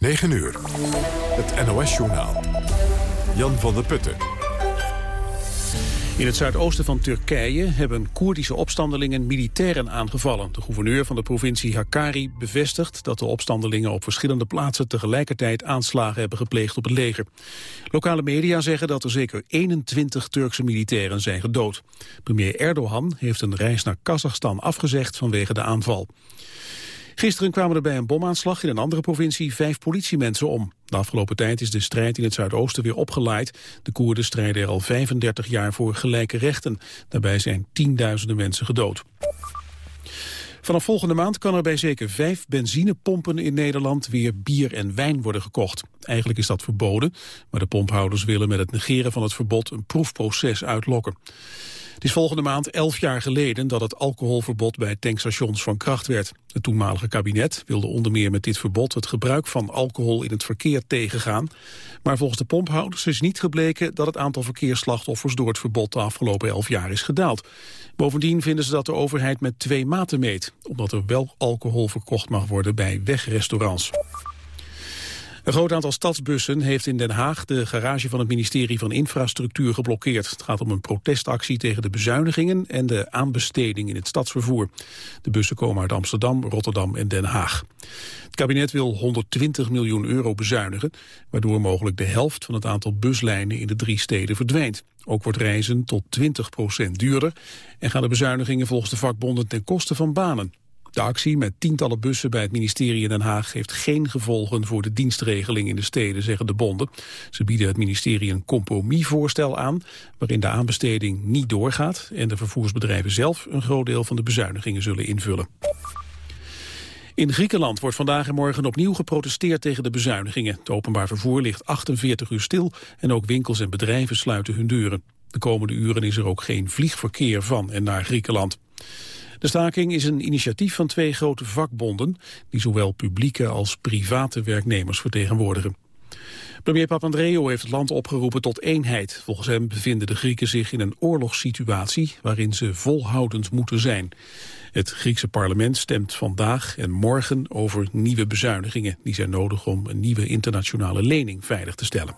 9 uur. Het NOS-journaal. Jan van der Putten. In het zuidoosten van Turkije hebben Koerdische opstandelingen militairen aangevallen. De gouverneur van de provincie Hakkari bevestigt dat de opstandelingen op verschillende plaatsen tegelijkertijd aanslagen hebben gepleegd op het leger. Lokale media zeggen dat er zeker 21 Turkse militairen zijn gedood. Premier Erdogan heeft een reis naar Kazachstan afgezegd vanwege de aanval. Gisteren kwamen er bij een bomaanslag in een andere provincie vijf politiemensen om. De afgelopen tijd is de strijd in het Zuidoosten weer opgeleid. De Koerden strijden er al 35 jaar voor gelijke rechten. Daarbij zijn tienduizenden mensen gedood. Vanaf volgende maand kan er bij zeker vijf benzinepompen in Nederland weer bier en wijn worden gekocht. Eigenlijk is dat verboden, maar de pomphouders willen met het negeren van het verbod een proefproces uitlokken. Het is volgende maand elf jaar geleden dat het alcoholverbod bij tankstations van kracht werd. Het toenmalige kabinet wilde onder meer met dit verbod het gebruik van alcohol in het verkeer tegengaan. Maar volgens de pomphouders is niet gebleken dat het aantal verkeersslachtoffers door het verbod de afgelopen elf jaar is gedaald. Bovendien vinden ze dat de overheid met twee maten meet, omdat er wel alcohol verkocht mag worden bij wegrestaurants. Een groot aantal stadsbussen heeft in Den Haag de garage van het ministerie van Infrastructuur geblokkeerd. Het gaat om een protestactie tegen de bezuinigingen en de aanbesteding in het stadsvervoer. De bussen komen uit Amsterdam, Rotterdam en Den Haag. Het kabinet wil 120 miljoen euro bezuinigen, waardoor mogelijk de helft van het aantal buslijnen in de drie steden verdwijnt. Ook wordt reizen tot 20% duurder en gaan de bezuinigingen volgens de vakbonden ten koste van banen. De actie met tientallen bussen bij het ministerie in Den Haag heeft geen gevolgen voor de dienstregeling in de steden, zeggen de bonden. Ze bieden het ministerie een compromisvoorstel aan waarin de aanbesteding niet doorgaat en de vervoersbedrijven zelf een groot deel van de bezuinigingen zullen invullen. In Griekenland wordt vandaag en morgen opnieuw geprotesteerd tegen de bezuinigingen. Het openbaar vervoer ligt 48 uur stil en ook winkels en bedrijven sluiten hun deuren. De komende uren is er ook geen vliegverkeer van en naar Griekenland. De staking is een initiatief van twee grote vakbonden... die zowel publieke als private werknemers vertegenwoordigen. Premier Papandreou heeft het land opgeroepen tot eenheid. Volgens hem bevinden de Grieken zich in een oorlogssituatie... waarin ze volhoudend moeten zijn. Het Griekse parlement stemt vandaag en morgen over nieuwe bezuinigingen. Die zijn nodig om een nieuwe internationale lening veilig te stellen.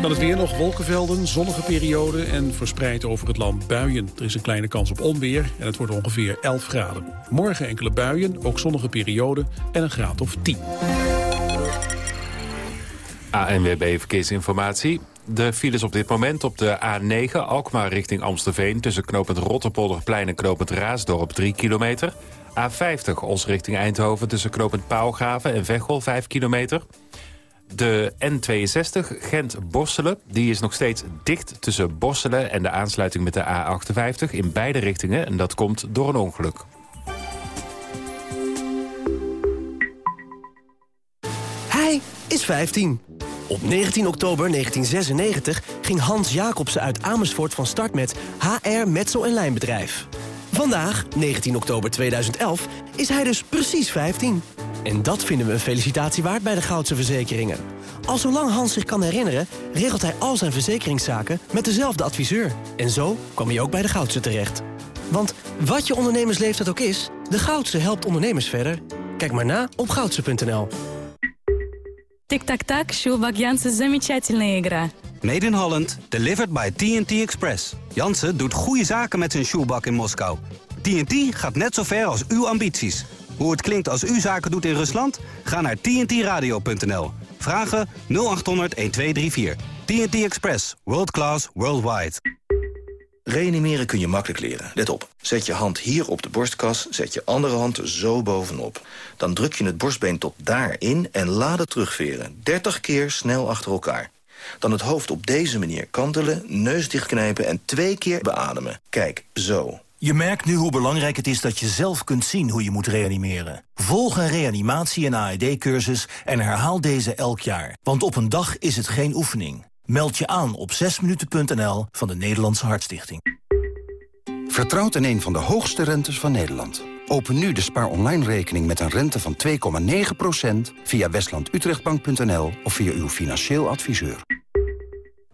Dan het weer nog wolkenvelden, zonnige perioden en verspreid over het land buien. Er is een kleine kans op onweer en het wordt ongeveer 11 graden. Morgen enkele buien, ook zonnige perioden en een graad of 10. ANWB Verkeersinformatie. De files op dit moment op de A9 Alkmaar richting Amstelveen... tussen knooppunt Rotterpolderplein en knooppunt Raasdorp 3 kilometer. A50 Os richting Eindhoven tussen knooppunt Paalgraven en Veghel 5 kilometer. De N62 Gent-Borselen die is nog steeds dicht tussen Borselen en de aansluiting met de A58 in beide richtingen. En dat komt door een ongeluk. Hij is 15. Op 19 oktober 1996 ging Hans Jacobsen uit Amersfoort van start met HR Metsel en Lijnbedrijf. Vandaag, 19 oktober 2011, is hij dus precies 15. En dat vinden we een felicitatie waard bij de Goudse Verzekeringen. Al zolang Hans zich kan herinneren, regelt hij al zijn verzekeringszaken met dezelfde adviseur. En zo kwam hij ook bij de Goudse terecht. Want wat je ondernemersleeftijd ook is, de Goudse helpt ondernemers verder. Kijk maar na op goudse.nl. Tic-tac-tac, Sjoelbak Jansen, замечательная игра. Made in Holland, delivered by TNT Express. Jansen doet goede zaken met zijn shoebak in Moskou. TNT gaat net zo ver als uw ambities. Hoe het klinkt als u zaken doet in Rusland? Ga naar tntradio.nl. Vragen 0800 1234. TNT Express. World class, worldwide. Reanimeren kun je makkelijk leren. Let op. Zet je hand hier op de borstkas, zet je andere hand zo bovenop. Dan druk je het borstbeen tot daarin en laat het terugveren. 30 keer snel achter elkaar. Dan het hoofd op deze manier kantelen, neus dichtknijpen en twee keer beademen. Kijk, zo. Je merkt nu hoe belangrijk het is dat je zelf kunt zien hoe je moet reanimeren. Volg een reanimatie- en AED-cursus en herhaal deze elk jaar. Want op een dag is het geen oefening. Meld je aan op 6minuten.nl van de Nederlandse Hartstichting. Vertrouwt in een van de hoogste rentes van Nederland. Open nu de spaar online rekening met een rente van 2,9% via westlandutrechtbank.nl of via uw financieel adviseur.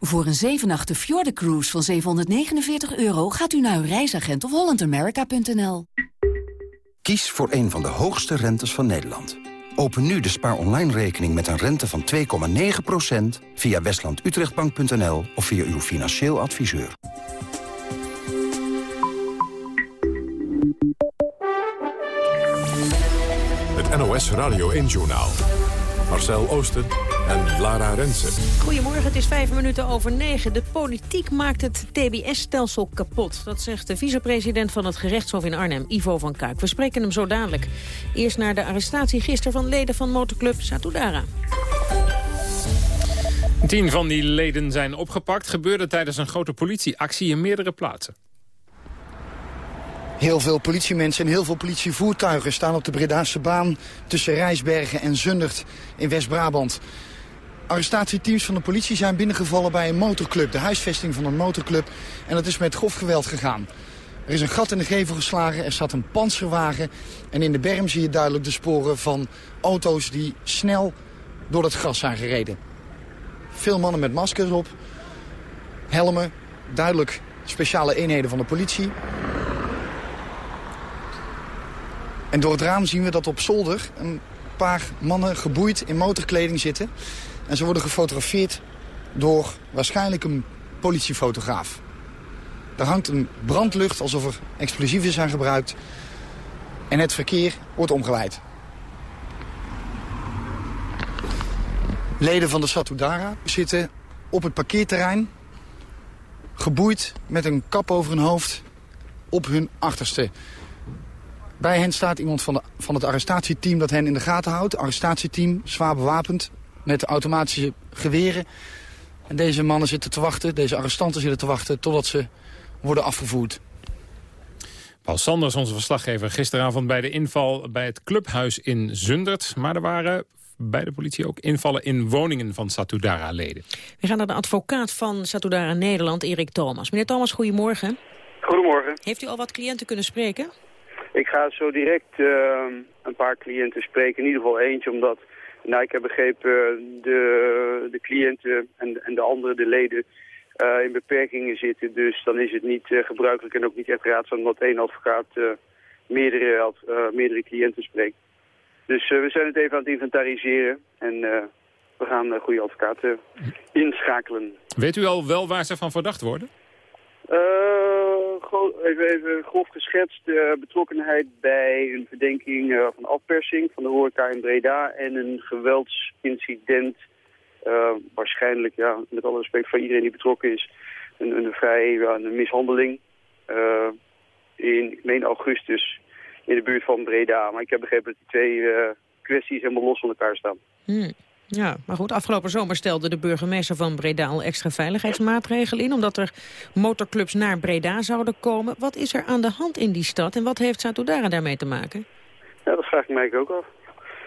Voor een 7 Cruise van 749 euro gaat u naar uw reisagent of hollandamerica.nl. Kies voor een van de hoogste rentes van Nederland. Open nu de Spaar Online rekening met een rente van 2,9% via westlandutrechtbank.nl of via uw financieel adviseur. Het NOS Radio 1 Journaal. Marcel Oosten en Lara Rensen. Goedemorgen, het is vijf minuten over negen. De politiek maakt het TBS-stelsel kapot. Dat zegt de vicepresident van het gerechtshof in Arnhem, Ivo van Kuik. We spreken hem zo dadelijk. Eerst naar de arrestatie gisteren van leden van motorclub Satudara. Tien van die leden zijn opgepakt. Gebeurde tijdens een grote politieactie in meerdere plaatsen. Heel veel politiemensen en heel veel politievoertuigen staan op de Bredaanse baan... tussen Rijsbergen en Zundert in West-Brabant. Arrestatieteams van de politie zijn binnengevallen bij een motorclub. De huisvesting van een motorclub. En dat is met grof geweld gegaan. Er is een gat in de gevel geslagen, er zat een panzerwagen... en in de berm zie je duidelijk de sporen van auto's die snel door het gras zijn gereden. Veel mannen met maskers op, helmen, duidelijk speciale eenheden van de politie... En door het raam zien we dat op zolder een paar mannen geboeid in motorkleding zitten. En ze worden gefotografeerd door waarschijnlijk een politiefotograaf. Er hangt een brandlucht alsof er explosieven zijn gebruikt. En het verkeer wordt omgeleid. Leden van de Satudara zitten op het parkeerterrein... geboeid met een kap over hun hoofd op hun achterste. Bij hen staat iemand van, de, van het arrestatieteam dat hen in de gaten houdt. Arrestatieteam, zwaar bewapend, met automatische geweren. En deze mannen zitten te wachten, deze arrestanten zitten te wachten... totdat ze worden afgevoerd. Paul Sanders, onze verslaggever, gisteravond bij de inval bij het clubhuis in Zundert. Maar er waren bij de politie ook invallen in woningen van Satudara-leden. We gaan naar de advocaat van Satudara Nederland, Erik Thomas. Meneer Thomas, goedemorgen. Goedemorgen. Heeft u al wat cliënten kunnen spreken? Ik ga zo direct uh, een paar cliënten spreken. In ieder geval eentje, omdat nou, ik heb begrepen de, de cliënten en, en de andere, de leden, uh, in beperkingen zitten. Dus dan is het niet uh, gebruikelijk en ook niet echt raadzaam dat één advocaat meerdere, meerdere cliënten spreekt. Dus we zijn het even aan het inventariseren en we gaan goede advocaten inschakelen. Weet u al wel waar ze van verdacht worden? Even, even grof geschetst. Uh, betrokkenheid bij een verdenking uh, van afpersing van de horeca in Breda en een geweldsincident. Waarschijnlijk, ja, met alle respect voor iedereen die betrokken is, een, een vrij een mishandeling. in, meen augustus, in de buurt van Breda. Maar ik heb begrepen dat die twee kwesties helemaal los van elkaar staan. Hmm. Ja, maar goed, afgelopen zomer stelde de burgemeester van Breda al extra veiligheidsmaatregelen in... omdat er motorclubs naar Breda zouden komen. Wat is er aan de hand in die stad en wat heeft Satudara daarmee te maken? Ja, dat vraag ik mij ook af.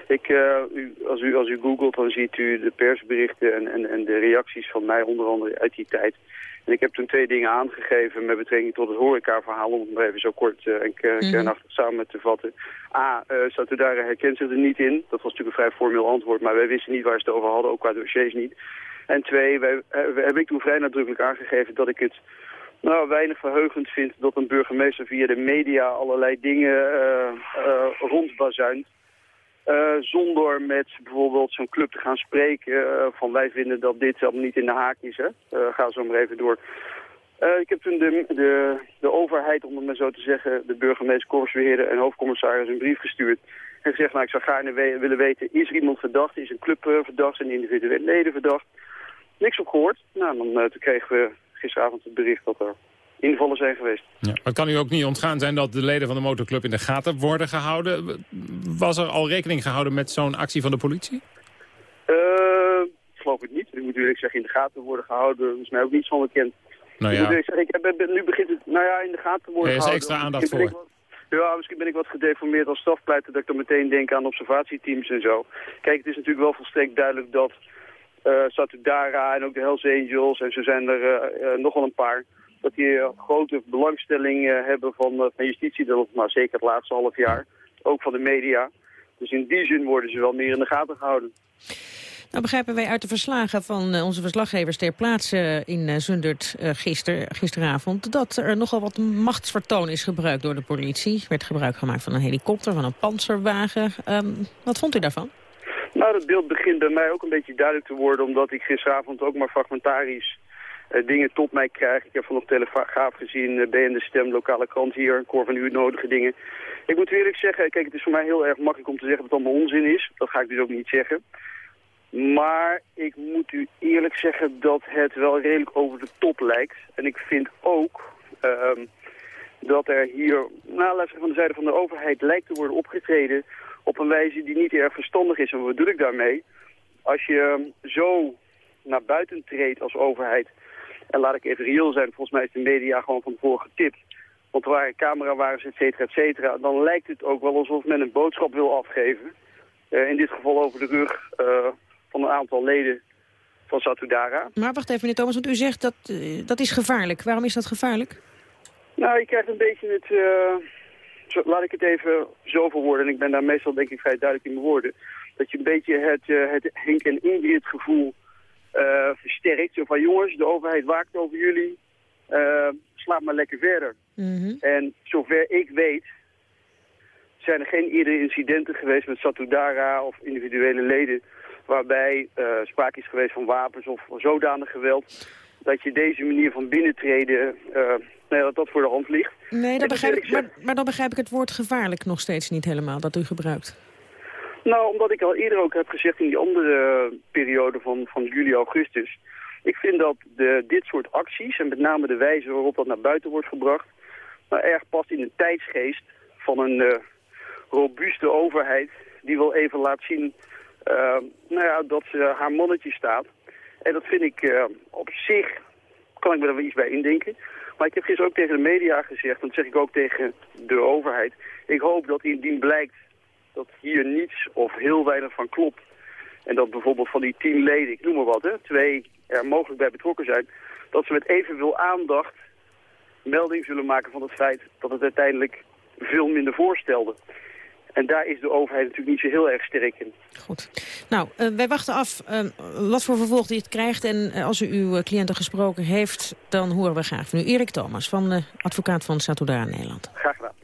Ik, uh, u, als, u, als u googelt, dan ziet u de persberichten en, en, en de reacties van mij, onder andere uit die tijd. En ik heb toen twee dingen aangegeven met betrekking tot het horecaverhaal, om het maar even zo kort uh, en kernachtig mm samen te vatten. A, uh, Satudara herkent zich er niet in. Dat was natuurlijk een vrij formeel antwoord, maar wij wisten niet waar ze het over hadden, ook qua dossiers niet. En twee, wij, uh, heb ik toen vrij nadrukkelijk aangegeven dat ik het nou, weinig verheugend vind dat een burgemeester via de media allerlei dingen uh, rondbazuint. Uh, zonder met bijvoorbeeld zo'n club te gaan spreken uh, van wij vinden dat dit allemaal niet in de haak is. Hè? Uh, ga zo maar even door. ik heb toen de, de, de overheid, om het maar zo te zeggen, de burgemeester, korpsbeheerder en hoofdcommissaris een brief gestuurd. En gezegd, nou ik zou we willen weten, is er iemand verdacht, is een club verdacht, zijn individuele leden verdacht. Niks op gehoord. Nou, dan, toen kregen we gisteravond het bericht dat er invallen zijn geweest. Ja, maar kan u ook niet ontgaan zijn dat de leden van de motorclub in de gaten worden gehouden? Was er al rekening gehouden met zo'n actie van de politie? Uh, geloof ik niet. Ik moet eerlijk zeggen, in de gaten worden gehouden. Dat is mij ook niet zo bekend. Nou ja. Ik, zeggen, ik heb, nu begint het nou ja, in de gaten worden er is gehouden. extra aandacht voor. Ja, misschien ben ik wat gedeformeerd als strafpleiter dat ik dan meteen denk aan observatieteams en zo. Kijk, het is natuurlijk wel volstrekt duidelijk dat uh, Satudara en ook de Hells Angels, en zo zijn er uh, nogal een paar, dat die grote belangstelling hebben van, van justitie, dat, maar zeker het laatste half jaar, ook van de media. Dus in die zin worden ze wel meer in de gaten gehouden. Nou begrijpen wij uit de verslagen van onze verslaggevers ter plaatse in Zundert gister, gisteravond... dat er nogal wat machtsvertoon is gebruikt door de politie. Er werd gebruik gemaakt van een helikopter, van een panzerwagen. Um, wat vond u daarvan? Nou, dat beeld begint bij mij ook een beetje duidelijk te worden... omdat ik gisteravond ook maar fragmentarisch dingen tot mij krijg. Ik heb van op Telegraaf gezien, uh, BN De Stem, lokale krant hier, een koor van u nodige dingen. Ik moet eerlijk zeggen, kijk, het is voor mij heel erg makkelijk om te zeggen dat het allemaal onzin is. Dat ga ik dus ook niet zeggen. Maar ik moet u eerlijk zeggen dat het wel redelijk over de top lijkt. En ik vind ook uh, dat er hier, nou, we van de zijde van de overheid lijkt te worden opgetreden op een wijze die niet erg verstandig is. En wat bedoel ik daarmee? Als je ehm, zo naar buiten treedt als overheid, en laat ik even reëel zijn, volgens mij is de media gewoon van tevoren getipt, want er waren camerawagens, et cetera, et cetera, dan lijkt het ook wel alsof men een boodschap wil afgeven. Uh, in dit geval over de rug uh, van een aantal leden van Satudara. Maar wacht even, meneer Thomas, want u zegt dat uh, dat is gevaarlijk. Waarom is dat gevaarlijk? Nou, je krijgt een beetje het zo, laat ik het even zo verwoorden, en ik ben daar meestal denk ik vrij duidelijk in mijn woorden, dat je een beetje het, het Henk en Ingrid gevoel versterkt. Zo van jongens, de overheid waakt over jullie, uh, slaap maar lekker verder. Mm -hmm. En zover ik weet zijn er geen eerdere incidenten geweest met Satudara of individuele leden waarbij sprake is geweest van wapens of zodanig geweld dat je deze manier van binnentreden, uh, nou dat dat voor de hand ligt. Nee, dat begrijp ik, maar, maar, dan begrijp ik het woord gevaarlijk nog steeds niet helemaal, dat u gebruikt. Nou, omdat ik al eerder ook heb gezegd in die andere periode van, van juli, augustus. Ik vind dat de, dit soort acties, en met name de wijze waarop dat naar buiten wordt gebracht, nou, erg past in de tijdsgeest van een uh, robuuste overheid die wel even laat zien uh, nou ja, dat ze haar mannetje staat. En dat vind ik op zich, kan ik me er wel iets bij indenken. Maar ik heb gisteren ook tegen de media gezegd, en dat zeg ik ook tegen de overheid. Ik hoop dat indien blijkt dat hier niets of heel weinig van klopt. En dat bijvoorbeeld van die tien leden, ik noem maar wat, hè, twee er mogelijk bij betrokken zijn. Dat ze met evenveel aandacht melding zullen maken van het feit dat het uiteindelijk veel minder voorstelde. En daar is de overheid natuurlijk niet zo heel erg sterk in. Goed. Nou, uh, wij wachten af uh, wat voor vervolg dit krijgt. En uh, als u uw cliënten gesproken heeft, dan horen we graag van u. Erik Thomas, van advocaat van Satudara Nederland. Graag gedaan.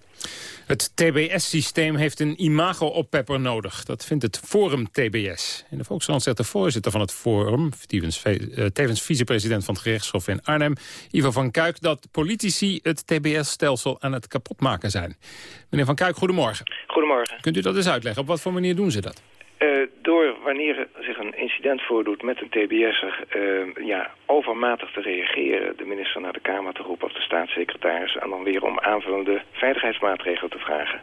Het TBS-systeem heeft een imago-oppepper nodig. Dat vindt het Forum TBS. In de Volkskrant zegt de voorzitter van het Forum... tevens, tevens vicepresident van het gerechtshof in Arnhem... Ivo van Kuik, dat politici het TBS-stelsel aan het kapotmaken zijn. Meneer van Kuik, goedemorgen. Goedemorgen. Kunt u dat eens uitleggen? Op wat voor manier doen ze dat? Uh, door wanneer zich een incident voordoet met een TBS'er uh, ja, overmatig te reageren, de minister naar de Kamer te roepen of de staatssecretaris en dan weer om aanvullende veiligheidsmaatregelen te vragen.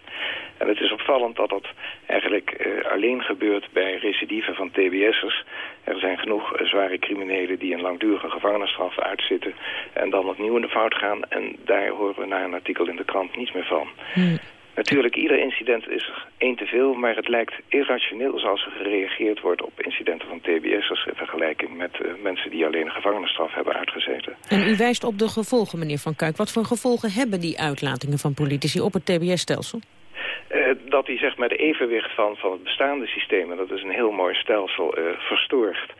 En het is opvallend dat dat eigenlijk uh, alleen gebeurt bij recidiven van TBS'ers. Er zijn genoeg zware criminelen die een langdurige gevangenisstraf uitzitten en dan opnieuw in de fout gaan en daar horen we na een artikel in de krant niets meer van. Hmm. Natuurlijk, ieder incident is één te veel, maar het lijkt irrationeel zoals er gereageerd wordt op incidenten van TBS'ers in vergelijking met uh, mensen die alleen een gevangenisstraf hebben uitgezeten. En u wijst op de gevolgen, meneer Van Kuik. Wat voor gevolgen hebben die uitlatingen van politici op het TBS-stelsel? Uh, dat die zeg maar de evenwicht van, van het bestaande systeem, en dat is een heel mooi stelsel, uh, verstoort.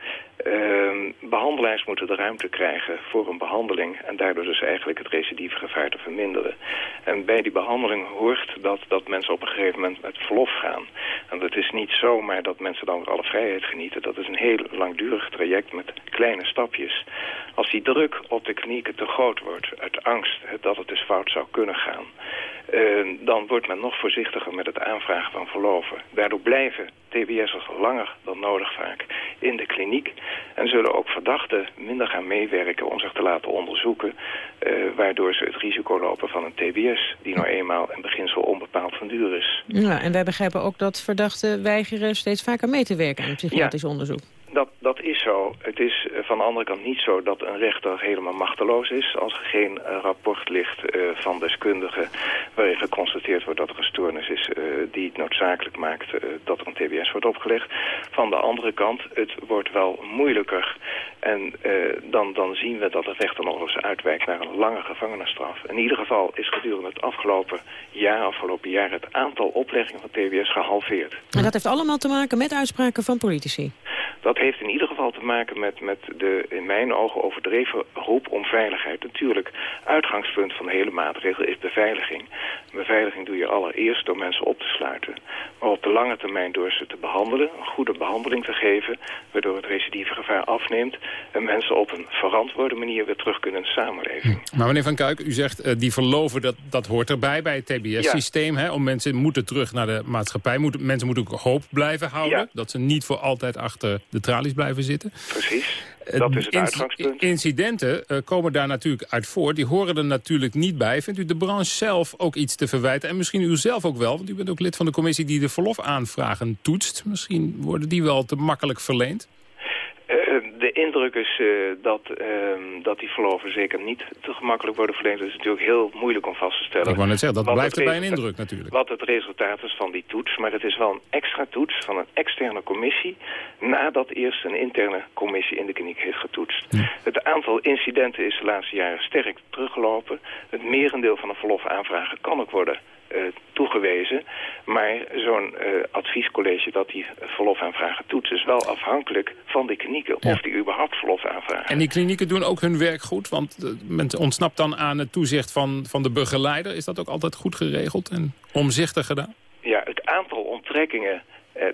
Uh, behandelaars moeten de ruimte krijgen voor een behandeling en daardoor dus eigenlijk het recidiefgevaar te verminderen. En bij die behandeling hoort dat, dat mensen op een gegeven moment met verlof gaan. En het is niet zomaar dat mensen dan alle vrijheid genieten. Dat is een heel langdurig traject met kleine stapjes. Als die druk op de klinieken te groot wordt uit angst dat het dus fout zou kunnen gaan... Uh, dan wordt men nog voorzichtiger met het aanvragen van verloven. Daardoor blijven TBS'ers langer dan nodig vaak in de kliniek. En zullen ook verdachten minder gaan meewerken om zich te laten onderzoeken... Uh, waardoor ze het risico lopen van een TBS... die nou eenmaal in beginsel onbepaald van duur is. Ja, en wij begrijpen ook dat verdachten weigeren steeds vaker mee te werken aan psychiatrisch ja. onderzoek. Dat, dat is zo. Het is eh, van de andere kant niet zo dat een rechter helemaal machteloos is... als er geen eh, rapport ligt uh, van deskundigen waarin geconstateerd wordt dat er een stoornis is... die het noodzakelijk maakt dat er een TBS wordt opgelegd. Van de andere kant, het wordt wel moeilijker. En dan, dan zien we dat de rechter nog eens uitwijkt naar een lange gevangenisstraf. In ieder geval is gedurende het afgelopen jaar, afgelopen jaar... het aantal opleggingen van TBS gehalveerd. En dat heeft allemaal te maken met uitspraken van politici? Dat heeft in ieder geval te maken met, met de in mijn ogen overdreven roep om veiligheid. Natuurlijk, uitgangspunt van de hele maatregel is beveiliging. Beveiliging doe je allereerst door mensen op te sluiten. Maar op de lange termijn door ze te behandelen, een goede behandeling te geven... waardoor het recidivegevaar afneemt... en mensen op een verantwoorde manier weer terug kunnen in de samenleving. Hm. Maar meneer Van Kuik, u zegt uh, die verloven, dat, dat hoort erbij bij het TBS-systeem. Ja. Om mensen moeten terug naar de maatschappij. Mensen moeten ook hoop blijven houden. Ja. Dat ze niet voor altijd achter de tralies blijven zitten. Precies, eh, dat is het uitgangspunt. Incidenten uh, komen daar natuurlijk uit voor. Die horen er natuurlijk niet bij. Vindt u de branche zelf ook iets te verwijten? En misschien u zelf ook wel, want u bent ook lid van de commissie... die de verlofaanvragen toetst. Misschien worden die wel te makkelijk verleend? Uh, de indruk is uh, dat, uh, dat die verloven zeker niet te gemakkelijk worden verleend. Dat is natuurlijk heel moeilijk om vast te stellen. Ik wou net zeggen, dat blijft erbij een indruk natuurlijk. Wat het resultaat is van die toets. Maar het is wel een extra toets van een externe commissie... nadat eerst een interne commissie in de kliniek heeft getoetst. Het aantal incidenten is de laatste jaren sterk teruggelopen. Het merendeel van de verlofaanvragen kan ook worden toegewezen. Maar zo'n uh, adviescollege dat die verlofaanvragen toetst... is wel afhankelijk van de klinieken ja. of die überhaupt verlof aanvragen. En die klinieken doen ook hun werk goed? Want uh, men ontsnapt dan aan het toezicht van, van de begeleider. Is dat ook altijd goed geregeld en omzichtig gedaan? Ja, het aantal onttrekkingen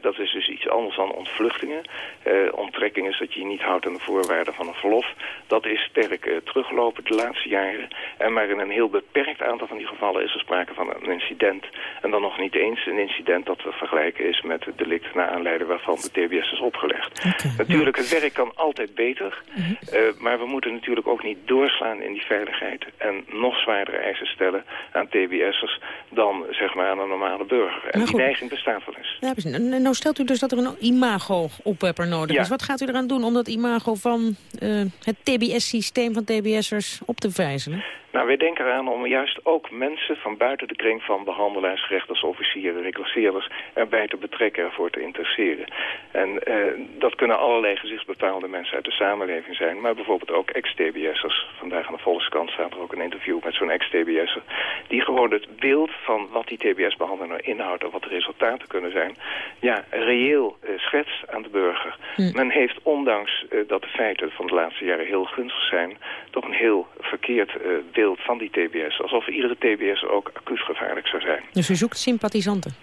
dat is dus iets anders dan ontvluchtingen. Uh, onttrekking is dat je je niet houdt aan de voorwaarden van een verlof. Dat is sterk uh, teruggelopen de laatste jaren. En maar in een heel beperkt aantal van die gevallen is er sprake van een incident. En dan nog niet eens een incident dat te vergelijken is met het delict... naar aanleiding waarvan de TBS is opgelegd. Okay, natuurlijk, ja. het werk kan altijd beter. -huh. maar we moeten natuurlijk ook niet doorslaan in die veiligheid. En nog zwaardere eisen stellen aan TBS'ers dan zeg maar aan een normale burger. En die neiging bestaat wel eens. Ja, nou stelt u dus dat er een imago-oppepper nodig ja. is. Wat gaat u eraan doen om dat imago van uh, het TBS-systeem van TBS'ers op te vijzelen? Nou, wij denken eraan om juist ook mensen van buiten de kring van behandelaars, rechters, officieren, reclasseerders erbij te betrekken, ervoor te interesseren. En uh, dat kunnen allerlei gezichtsbepaalde mensen uit de samenleving zijn, maar bijvoorbeeld ook ex-TBS'ers. Vandaag aan de Volkskant staat er ook een interview met zo'n ex-TBS'er, die gewoon het beeld van wat die TBS-behandeling nou inhoudt en wat de resultaten kunnen zijn, ja, reëel uh, schetst aan de burger. Hm. Men heeft, ondanks uh, dat de feiten van de laatste jaren heel gunstig zijn, toch een heel verkeerd beeld van die TBS. Alsof iedere TBS ook acuut gevaarlijk zou zijn. Dus u zoekt sympathisanten?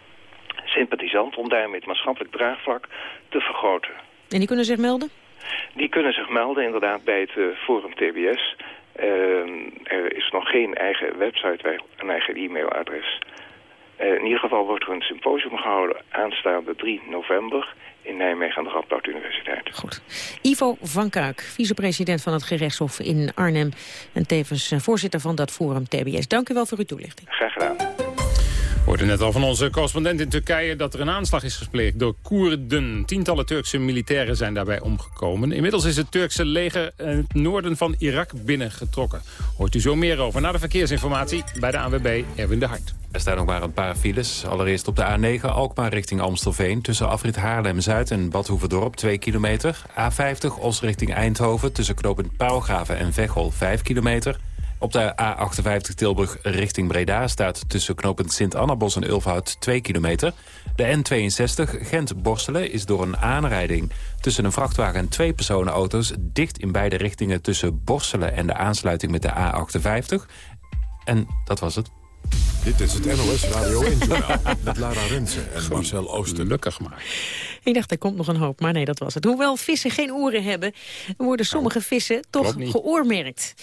Sympathisanten om daarmee het maatschappelijk draagvlak te vergroten. En die kunnen zich melden? Die kunnen zich melden inderdaad bij het uh, Forum TBS. Uh, er is nog geen eigen website, een eigen e-mailadres. Uh, in ieder geval wordt er een symposium gehouden aanstaande 3 november in Nijmegen aan de Radboud Universiteit. Goed. Ivo van Kuik, vicepresident van het gerechtshof in Arnhem... en tevens voorzitter van dat forum TBS. Dank u wel voor uw toelichting. Graag gedaan. We hoorden net al van onze correspondent in Turkije dat er een aanslag is gepleegd door Koerden. Tientallen Turkse militairen zijn daarbij omgekomen. Inmiddels is het Turkse leger het noorden van Irak binnengetrokken. Hoort u zo meer over na de verkeersinformatie bij de ANWB Erwin de Hart. Er staan nog maar een paar files. Allereerst op de A9 Alkmaar richting Amstelveen... tussen afrit Haarlem-Zuid en Badhoevedorp 2 kilometer. A50 Os richting Eindhoven tussen knooppunt Paalgraven en Veghel 5 kilometer. Op de A58 Tilburg richting Breda staat tussen knooppunt Sint-Annabos en Ulfhout 2 kilometer. De N62 Gent-Borstelen is door een aanrijding tussen een vrachtwagen en twee personenauto's... dicht in beide richtingen tussen Borstelen en de aansluiting met de A58. En dat was het. Dit is het NOS Radio 1-journaal met Lara Rensen en Marcel Ooster. Gelukkig maar. Ik dacht, er komt nog een hoop, maar nee, dat was het. Hoewel vissen geen oren hebben, worden sommige vissen toch geoormerkt.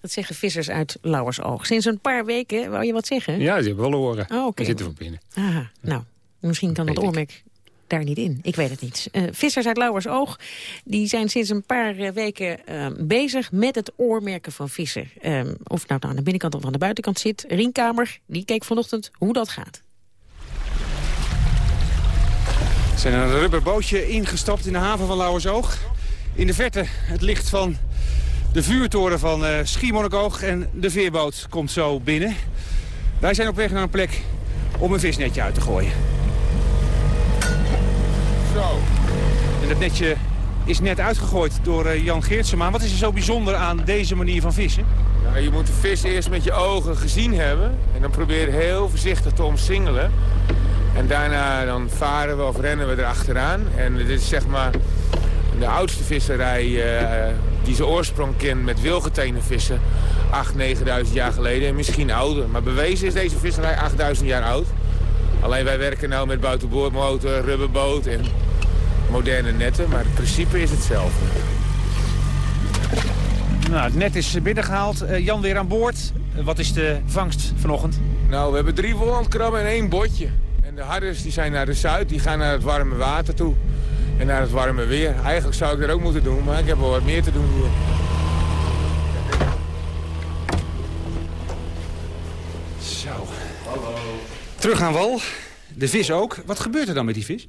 Dat zeggen vissers uit Lauwersoog. Sinds een paar weken, wou je wat zeggen? Ja, ze hebben wel oren. Oh, okay. zitten van binnen. Aha, nou, misschien kan dat oormerk daar niet in. Ik weet het niet. Uh, vissers uit Lauwersoog die zijn sinds een paar uh, weken uh, bezig met het oormerken van vissen. Ehm, of het nou aan de binnenkant of aan de buitenkant zit. Rienkamer, die keek vanochtend hoe dat gaat. We zijn een rubberbootje ingestapt in de haven van Lauwersoog. In de verte het licht van de vuurtoren van uh, Schiermonnikoog en de veerboot komt zo binnen. Wij zijn op weg naar een plek om een visnetje uit te gooien. Zo. En dat netje is net uitgegooid door uh, Jan Geertsema. Wat is er zo bijzonder aan deze manier van vissen? Nou, je moet de vis eerst met je ogen gezien hebben. En dan probeer je heel voorzichtig te omsingelen. En daarna dan varen we of rennen we erachteraan. En dit is zeg maar de oudste visserij uh, die zijn oorsprong kent met wilgetenen vissen. 8.000, 9.000 jaar geleden en misschien ouder. Maar bewezen is deze visserij 8.000 jaar oud. Alleen wij werken nu met buitenboordmotor, rubberboot en moderne netten. Maar het principe is hetzelfde. Nou, het net is binnengehaald. Uh, Jan weer aan boord. Uh, wat is de vangst vanochtend? Nou, we hebben drie wollandkrabben en één botje. En de harders die zijn naar de zuid, die gaan naar het warme water toe. En naar het warme weer. Eigenlijk zou ik dat ook moeten doen, maar ik heb wel wat meer te doen hier. Terug aan wal. De vis ook. Wat gebeurt er dan met die vis?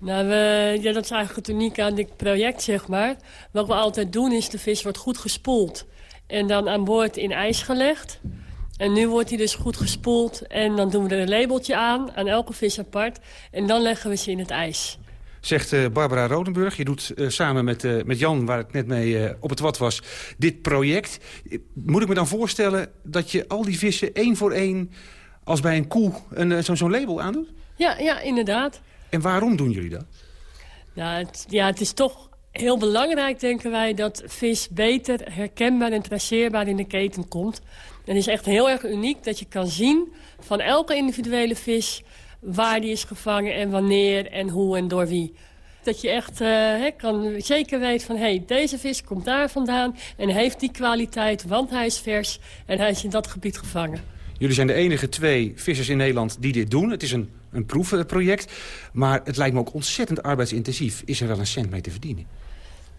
Nou, we, ja, dat is eigenlijk het unieke aan dit project, zeg maar. Wat we altijd doen is, de vis wordt goed gespoeld. En dan aan boord in ijs gelegd. En nu wordt hij dus goed gespoeld. En dan doen we er een labeltje aan, aan elke vis apart. En dan leggen we ze in het ijs. Zegt uh, Barbara Rodenburg. Je doet uh, samen met, uh, met Jan, waar ik net mee op het wat was, dit project. Moet ik me dan voorstellen dat je al die vissen één voor één... als bij een koe zo'n zo label aandoet? Ja, ja, inderdaad. En waarom doen jullie dat? Nou, het, ja, het is toch heel belangrijk, denken wij... dat vis beter herkenbaar en traceerbaar in de keten komt. En het is echt heel erg uniek dat je kan zien van elke individuele vis... waar die is gevangen en wanneer en hoe en door wie. Dat je echt uh, kan zeker weet van... hé, hey, deze vis komt daar vandaan en heeft die kwaliteit... want hij is vers en hij is in dat gebied gevangen. Jullie zijn de enige twee vissers in Nederland die dit doen. Het is een, een proefproject, maar het lijkt me ook ontzettend arbeidsintensief. Is er wel een cent mee te verdienen?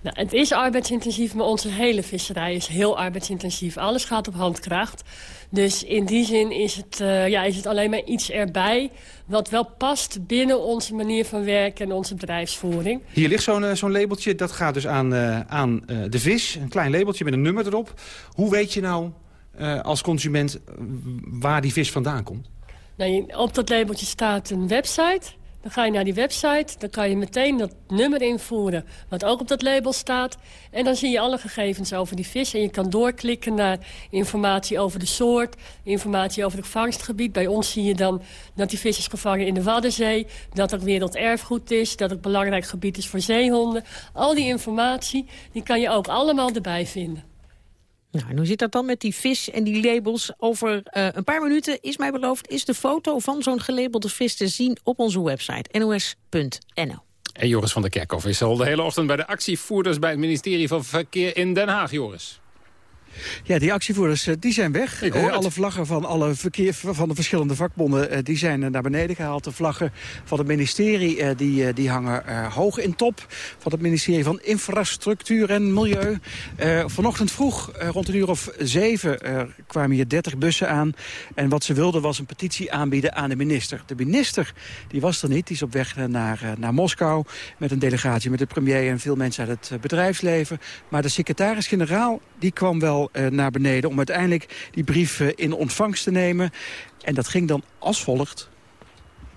Nou, het is arbeidsintensief, maar onze hele visserij is heel arbeidsintensief. Alles gaat op handkracht. Dus in die zin is het, uh, ja, is het alleen maar iets erbij... wat wel past binnen onze manier van werken en onze bedrijfsvoering. Hier ligt zo'n uh, zo'n labeltje, dat gaat dus aan, uh, aan de vis. Een klein labeltje met een nummer erop. Hoe weet je nou als consument waar die vis vandaan komt? Nou, op dat labeltje staat een website... Dan ga je naar die website, dan kan je meteen dat nummer invoeren... wat ook op dat label staat. En dan zie je alle gegevens over die vis. En je kan doorklikken naar informatie over de soort... informatie over het vangstgebied. Bij ons zie je dan dat die vis is gevangen in de Waddenzee... dat het werelderfgoed is, dat het belangrijk gebied is voor zeehonden. Al die informatie die kan je ook allemaal erbij vinden. Nou, en hoe zit dat dan met die vis en die labels? Over uh, een paar minuten is mij beloofd... is de foto van zo'n gelabelde vis te zien op onze website nos.nl. En Joris van der Kerkhoff is al de hele ochtend bij de actievoerders... bij het ministerie van Verkeer in Den Haag, Joris. Ja, die actievoerders eh, die zijn weg. Uh, alle vlaggen van alle verkeer van de verschillende vakbonden uh, die zijn naar beneden gehaald. De vlaggen van het ministerie die, die hangen hoog in top. Van het ministerie van Infrastructuur en Milieu. vanochtend vroeg, rond een uur of zeven, kwamen hier 30 bussen aan. En wat ze wilden was een petitie aanbieden aan de minister. De minister die was er niet. Die is op weg naar, naar Moskou met een delegatie met de premier en veel mensen uit het bedrijfsleven. Maar de secretaris-generaal die kwam wel uh, naar beneden... om uiteindelijk die brief uh, in ontvangst te nemen. En dat ging dan als volgt.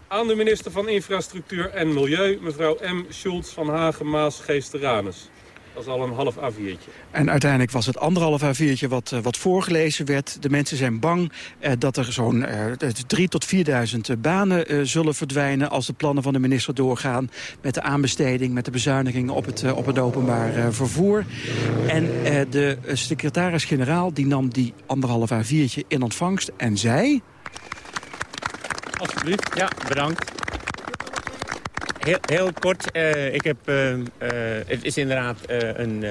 Aan de minister van Infrastructuur en Milieu, mevrouw M. Schultz van Hagen, Maas, Geesteranus. Dat is al een half A4'tje. En uiteindelijk was het anderhalf A4'tje wat, uh, wat voorgelezen werd. De mensen zijn bang uh, dat er zo'n uh, 3 tot 4.000 banen uh, zullen verdwijnen... als de plannen van de minister doorgaan met de aanbesteding... met de bezuinigingen op het, op het openbaar vervoer. En de secretaris-generaal die nam die anderhalf A4'tje in ontvangst en zei... Alsjeblieft. Ja, bedankt. Heel, heel kort, uh, ik heb, uh, uh, het is inderdaad een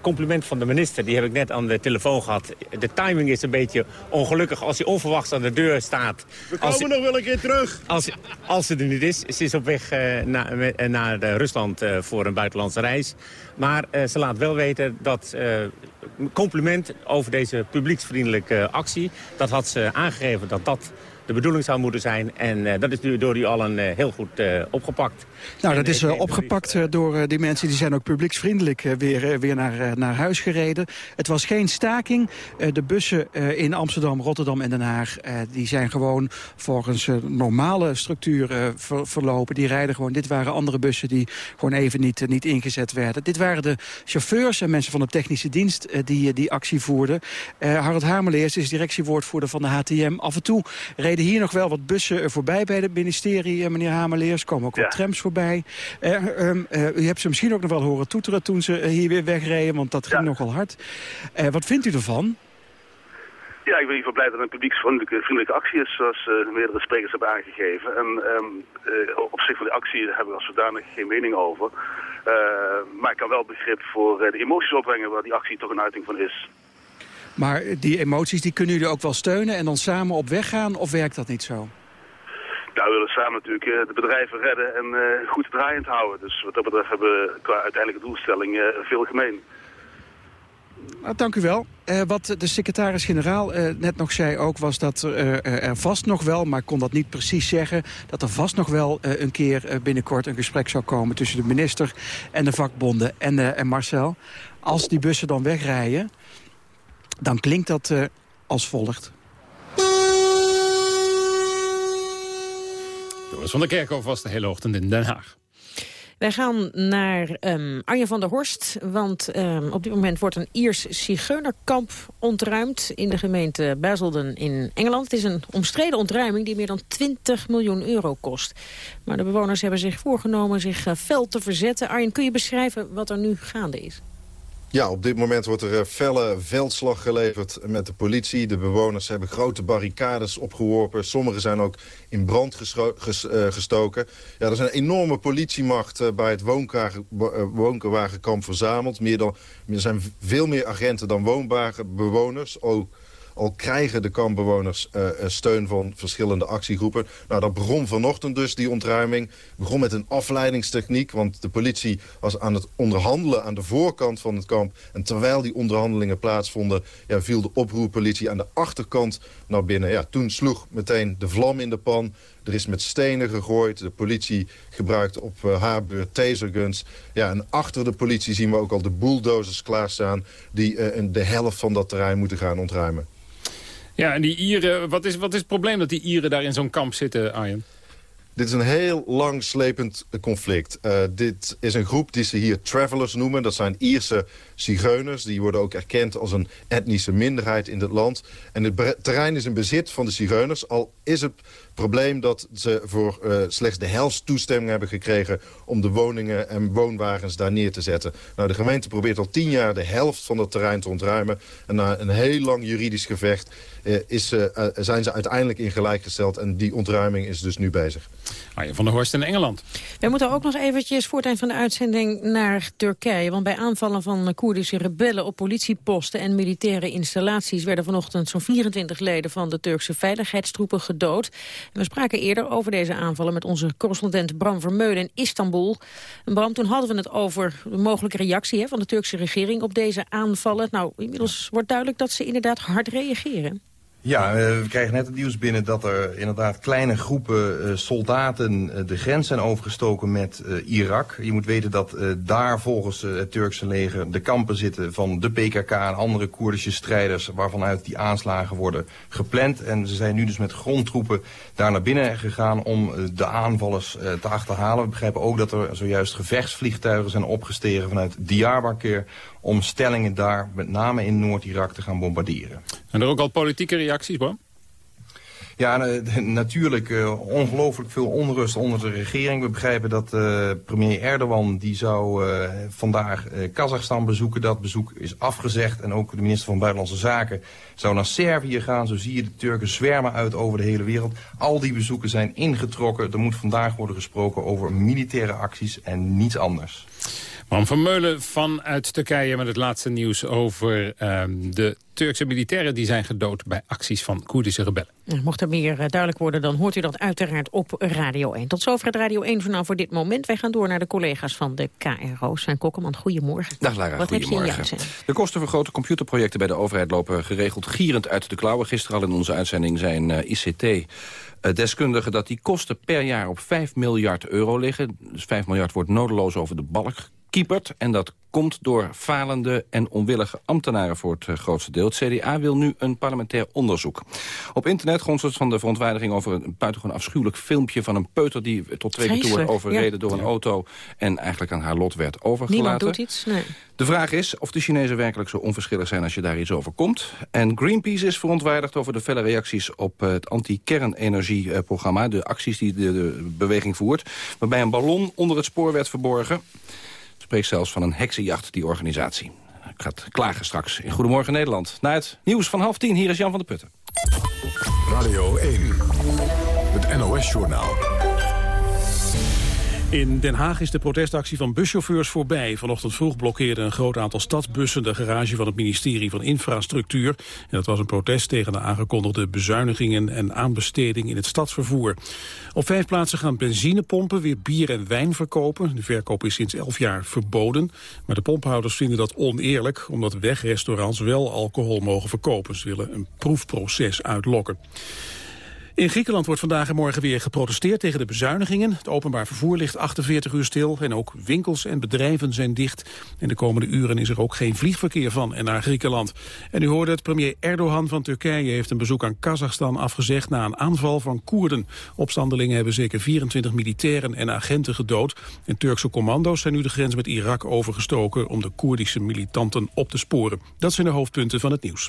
compliment van de minister. Die heb ik net aan de telefoon gehad. De timing is een beetje ongelukkig als hij onverwachts aan de deur staat. We komen nog wel een keer terug. Als, als ze er niet is. Ze is op weg naar, naar Rusland voor een buitenlandse reis. Maar ze laat wel weten dat compliment over deze publieksvriendelijke actie... dat had ze aangegeven dat dat de bedoeling zou moeten zijn. En dat is nu door die allen heel goed opgepakt. Nou, dat is opgepakt door die mensen. Die zijn ook publieksvriendelijk weer, weer naar, naar huis gereden. Het was geen staking. de bussen in Amsterdam, Rotterdam en Den Haag... die zijn gewoon volgens normale structuur verlopen. Die rijden gewoon. Dit waren andere bussen die gewoon even niet, niet ingezet werden. Dit waren de chauffeurs en mensen van de technische dienst die die actie voerden. Harald Hamerleers is directiewoordvoerder van de HTM. Af en toe reden hier nog wel wat bussen voorbij bij het ministerie, meneer Hamerleers. komen ook wat trams voorbij. Ehm, u hebt ze misschien ook nog wel horen toeteren toen ze hier weer wegreden, want dat ging nogal hard. wat vindt u ervan? Ja, ik ben in ieder geval blij dat het een publieksvriendelijke vriendelijke actie is, zoals uh, meerdere sprekers hebben aangegeven. En um, uh, op zich van die actie hebben we als zodanig geen mening over. Uh, maar ik kan wel begrip voor de emoties opbrengen waar die actie toch een uiting van is. Maar die emoties die kunnen jullie ook wel steunen en dan samen op weg gaan, of werkt dat niet zo? Nou, we willen samen natuurlijk de bedrijven redden en goed draaiend houden. Dus wat dat betreft hebben we qua uiteindelijke doelstelling veel gemeen. Nou, dank u wel. Uh, wat de secretaris-generaal uh, net nog zei ook... was dat uh, er vast nog wel, maar ik kon dat niet precies zeggen... dat er vast nog wel een keer binnenkort een gesprek zou komen... tussen de minister en de vakbonden. En, en Marcel, als die bussen dan wegrijden... dan klinkt dat als volgt. Joris van der Kerkhof was de hele ochtend in Den Haag. Wij gaan naar um, Arjen van der Horst, want um, op dit moment wordt een Iers zigeunerkamp ontruimd in de gemeente Basildon in Engeland. Het is een omstreden ontruiming die meer dan 20 miljoen euro kost. Maar de bewoners hebben zich voorgenomen zich uh, fel te verzetten. Arjen, kun je beschrijven wat er nu gaande is? Ja, op dit moment wordt er felle veldslag geleverd met de politie. De bewoners hebben grote barricades opgeworpen. Sommigen zijn ook in brand gestoken. Ja, er is een enorme politiemacht bij het woonwagenkamp verzameld. Meer dan, er zijn veel meer agenten dan woonwagenbewoners. Ook al krijgen de kampbewoners uh, steun van verschillende actiegroepen. Nou, dat begon vanochtend dus, die ontruiming. begon met een afleidingstechniek, want de politie was aan het onderhandelen aan de voorkant van het kamp. En terwijl die onderhandelingen plaatsvonden, ja, viel de oproerpolitie aan de achterkant naar binnen. Ja, toen sloeg meteen de vlam in de pan. Er is met stenen gegooid. De politie gebruikt op uh, haar beurt taserguns. Ja, en achter de politie zien we ook al de bulldozers klaarstaan... die de helft van dat terrein moeten gaan ontruimen. Ja, en die Ieren, wat is, wat is het probleem dat die Ieren daar in zo'n kamp zitten, Arjen? Dit is een heel lang slepend conflict. Uh, dit is een groep die ze hier travelers noemen. Dat zijn Ierse zigeuners. Die worden ook erkend als een etnische minderheid in het land. En het terrein is in bezit van de zigeuners. Al is het probleem dat ze voor uh, slechts de helft toestemming hebben gekregen... om de woningen en woonwagens daar neer te zetten. Nou, de gemeente probeert al tien jaar de helft van dat terrein te ontruimen. En na een heel lang juridisch gevecht uh, is, uh, zijn ze uiteindelijk in gelijkgesteld. En die ontruiming is dus nu bezig. Arjen van der Horst in Engeland. We moeten ook nog eventjes voor het eind van de uitzending naar Turkije. Want bij aanvallen van Koerdische rebellen op politieposten en militaire installaties... werden vanochtend zo'n 24 leden van de Turkse veiligheidstroepen gedood. We spraken eerder over deze aanvallen met onze correspondent Bram Vermeulen in Istanbul. En Bram, toen hadden we het over de mogelijke reactie hè, van de Turkse regering op deze aanvallen. Nou, inmiddels wordt duidelijk dat ze inderdaad hard reageren. Ja, eh, we krijgen net het nieuws binnen dat er inderdaad kleine groepen uh, soldaten uh, de grens zijn overgestoken met Irak. Je moet weten dat daar volgens het Turkse leger de kampen zitten van de PKK en andere Koerdische strijders waarvanuit die aanslagen worden gepland. En ze zijn nu dus met grondtroepen daar naar binnen gegaan om de aanvallers te achterhalen. We begrijpen ook dat er zojuist gevechtsvliegtuigen zijn opgestegen vanuit Diyarbakir om stellingen daar, met name in Noord-Irak, te gaan bombarderen. En er ook al politieke reacties, Bram? Ja, natuurlijk uh, ongelooflijk veel onrust onder de regering. We begrijpen dat uh, premier Erdogan die zou uh, vandaag Kazachstan bezoeken. Dat bezoek is afgezegd en ook de minister van Buitenlandse Zaken zou naar Servië gaan. Zo zie je de Turken zwermen uit over de hele wereld. Al die bezoeken zijn ingetrokken. Er moet vandaag worden gesproken over militaire acties en niets anders. Bram van Meulen vanuit Turkije met het laatste nieuws over ehm, de Turkse militairen die zijn gedood bij acties van Koerdische rebellen. Mocht er meer eh, duidelijk worden, dan hoort u dat uiteraard op Radio 1. Tot zover het Radio 1-journaal voor dit moment. Wij gaan door naar de collega's van de KRO. Sven Kokkelman, goedemorgen. Dag Lara, Wat heb je in goedemorgen. je uitzending? De kosten voor grote computerprojecten bij de overheid lopen geregeld gierend uit de klauwen. Gisteren al in onze uitzending zijn eh, ICT-deskundigen dat die kosten per jaar op 5 miljard euro liggen. Dus 5 miljard wordt nodeloos over de balk gekieperd. En dat komt door falende en onwillige ambtenaren voor het eh, grootste deel. Het CDA wil nu een parlementair onderzoek. Op internet gonst van de verontwaardiging over een buitengewoon afschuwelijk filmpje van een peuter die tot twee keer toe werd overreden ja. door een auto en eigenlijk aan haar lot werd overgelaten. Niemand doet iets? Nee. De vraag is of de Chinezen werkelijk zo onverschillig zijn als je daar iets over komt. En Greenpeace is verontwaardigd over de felle reacties op eh, het anti-kernenergieprogramma. De acties die de, de beweging voert. Waarbij een ballon onder het spoor werd verborgen. Spreekt zelfs van een heksenjacht, die organisatie. Ik ga het klagen straks in Goedemorgen Nederland. Na het nieuws van half tien, hier is Jan van der Putten. Radio 1, het NOS-journaal. In Den Haag is de protestactie van buschauffeurs voorbij. Vanochtend vroeg blokkeerde een groot aantal stadsbussen de garage van het ministerie van Infrastructuur. En dat was een protest tegen de aangekondigde bezuinigingen en aanbesteding in het stadsvervoer. Op vijf plaatsen gaan benzinepompen weer bier en wijn verkopen. De verkoop is sinds elf jaar verboden. Maar de pomphouders vinden dat oneerlijk, omdat wegrestaurants wel alcohol mogen verkopen. Ze willen een proefproces uitlokken. In Griekenland wordt vandaag en morgen weer geprotesteerd tegen de bezuinigingen. Het openbaar vervoer ligt 48 uur stil en ook winkels en bedrijven zijn dicht. En de komende uren is er ook geen vliegverkeer van en naar Griekenland. En u hoorde het, premier Erdogan van Turkije heeft een bezoek aan Kazachstan afgezegd na een aanval van Koerden. Opstandelingen hebben zeker 24 militairen en agenten gedood. En Turkse commando's zijn nu de grens met Irak overgestoken om de Koerdische militanten op te sporen. Dat zijn de hoofdpunten van het nieuws.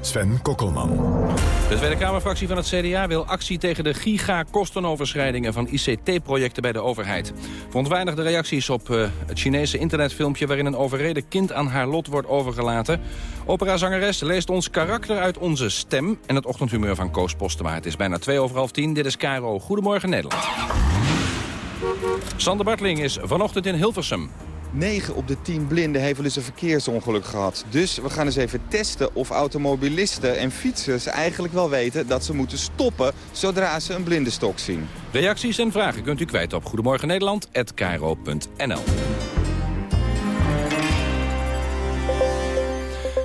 Sven Kokkelman. De Tweede Kamerfractie van het CDA wil actie tegen de giga-kostenoverschrijdingen van ICT-projecten bij de overheid. Verontwaardigde reacties op eh, het Chinese internetfilmpje waarin een overreden kind aan haar lot wordt overgelaten. Operazangeres leest ons karakter uit onze stem en het ochtendhumeur van Koos Postema. Het is bijna twee over half tien. Dit is Caro. Goedemorgen Nederland. Sander Bartling is vanochtend in Hilversum. 9 op de 10 blinden heeft wel eens een verkeersongeluk gehad. Dus we gaan eens even testen of automobilisten en fietsers eigenlijk wel weten... dat ze moeten stoppen zodra ze een blindenstok zien. Reacties en vragen kunt u kwijt op Goedemorgen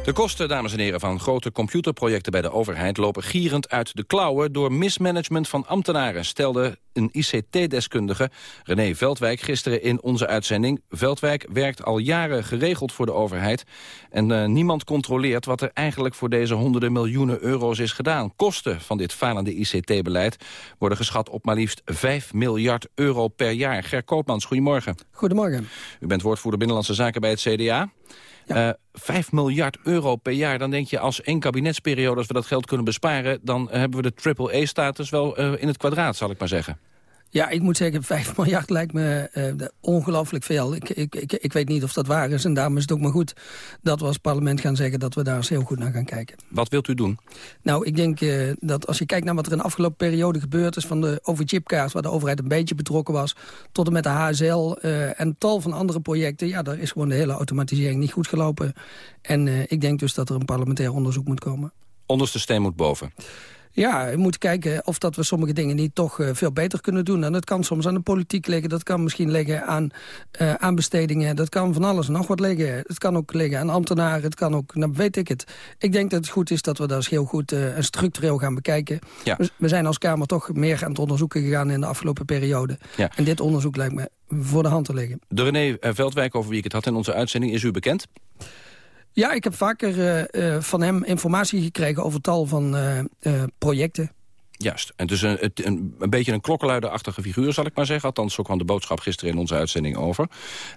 De kosten, dames en heren, van grote computerprojecten bij de overheid... lopen gierend uit de klauwen door mismanagement van ambtenaren... stelde een ICT-deskundige René Veldwijk gisteren in onze uitzending. Veldwijk werkt al jaren geregeld voor de overheid... en eh, niemand controleert wat er eigenlijk voor deze honderden miljoenen euro's is gedaan. Kosten van dit falende ICT-beleid worden geschat op maar liefst 5 miljard euro per jaar. Ger Koopmans, goedemorgen. Goedemorgen. U bent woordvoerder Binnenlandse Zaken bij het CDA. Eh 5 miljard euro per jaar, dan denk je als één kabinetsperiode... als we dat geld kunnen besparen... dan hebben we de triple-A-status wel eh, in het kwadraat, zal ik maar zeggen. Ja, ik moet zeggen, 5 miljard lijkt me eh, ongelooflijk veel. Ik, ik, ik, ik weet niet of dat waar is. En daarom is het ook maar goed dat we als parlement gaan zeggen... dat we daar eens heel goed naar gaan kijken. Wat wilt u doen? Nou, ik denk eh, dat als je kijkt naar wat er in de afgelopen periode gebeurd is... van de overchipkaart, waar de overheid een beetje betrokken was... tot en met de HSL eh, en tal van andere projecten... ja, daar is gewoon de hele automatisering niet goed gelopen. En ik denk dus dat er een parlementair onderzoek moet komen. Onderste steen moet boven. Ja, we moeten kijken of dat we sommige dingen niet toch uh, veel beter kunnen doen. En dat kan soms aan de politiek liggen, dat kan misschien liggen aan uh, aanbestedingen. Dat kan van alles en nog wat liggen. Het kan ook liggen aan ambtenaren, het kan ook, nou weet ik het. Ik denk dat het goed is dat we dat eens heel goed uh, en structureel gaan bekijken. Ja. We, we, zijn als Kamer toch meer aan het onderzoeken gegaan in de afgelopen periode. Ja. En dit onderzoek lijkt me voor de hand te liggen. De René Veldwijk, over wie ik het had in onze uitzending, is u bekend? Ja, ik heb vaker uh, uh, van hem informatie gekregen over tal van uh, projecten. Juist. En dus een, een, een beetje een klokkenluiderachtige figuur, zal ik maar zeggen. Althans, zo kwam de boodschap gisteren in onze uitzending over.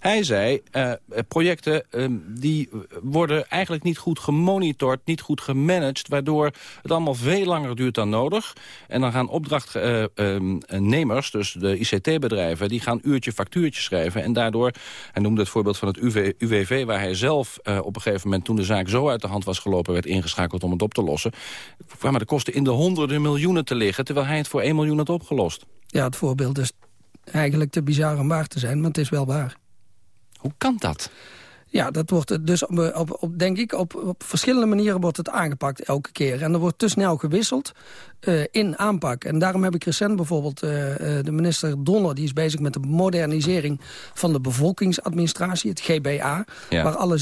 Hij zei, eh, projecten eh, die worden eigenlijk niet goed gemonitord, niet goed gemanaged... waardoor het allemaal veel langer duurt dan nodig. En dan gaan opdrachtnemers, dus de ICT-bedrijven... die gaan uurtje factuurtje schrijven. En daardoor, hij noemde het voorbeeld van het UWV... waar hij zelf eh, op een gegeven moment, toen de zaak zo uit de hand was gelopen... werd ingeschakeld om het op te lossen... kwamen de kosten in de honderden miljoenen te liggen... terwijl hij het voor 1 miljoen had opgelost. Ja, het voorbeeld is eigenlijk te bizar om waar te zijn, maar het is wel waar. Hoe kan dat? Ja, dat wordt dus, op, op, op, denk ik, op, op verschillende manieren wordt het aangepakt elke keer. En er wordt te snel gewisseld uh, in aanpak. En daarom heb ik recent bijvoorbeeld uh, uh, de minister Donner... die is bezig met de modernisering van de bevolkingsadministratie, het GBA... Ja. waar alle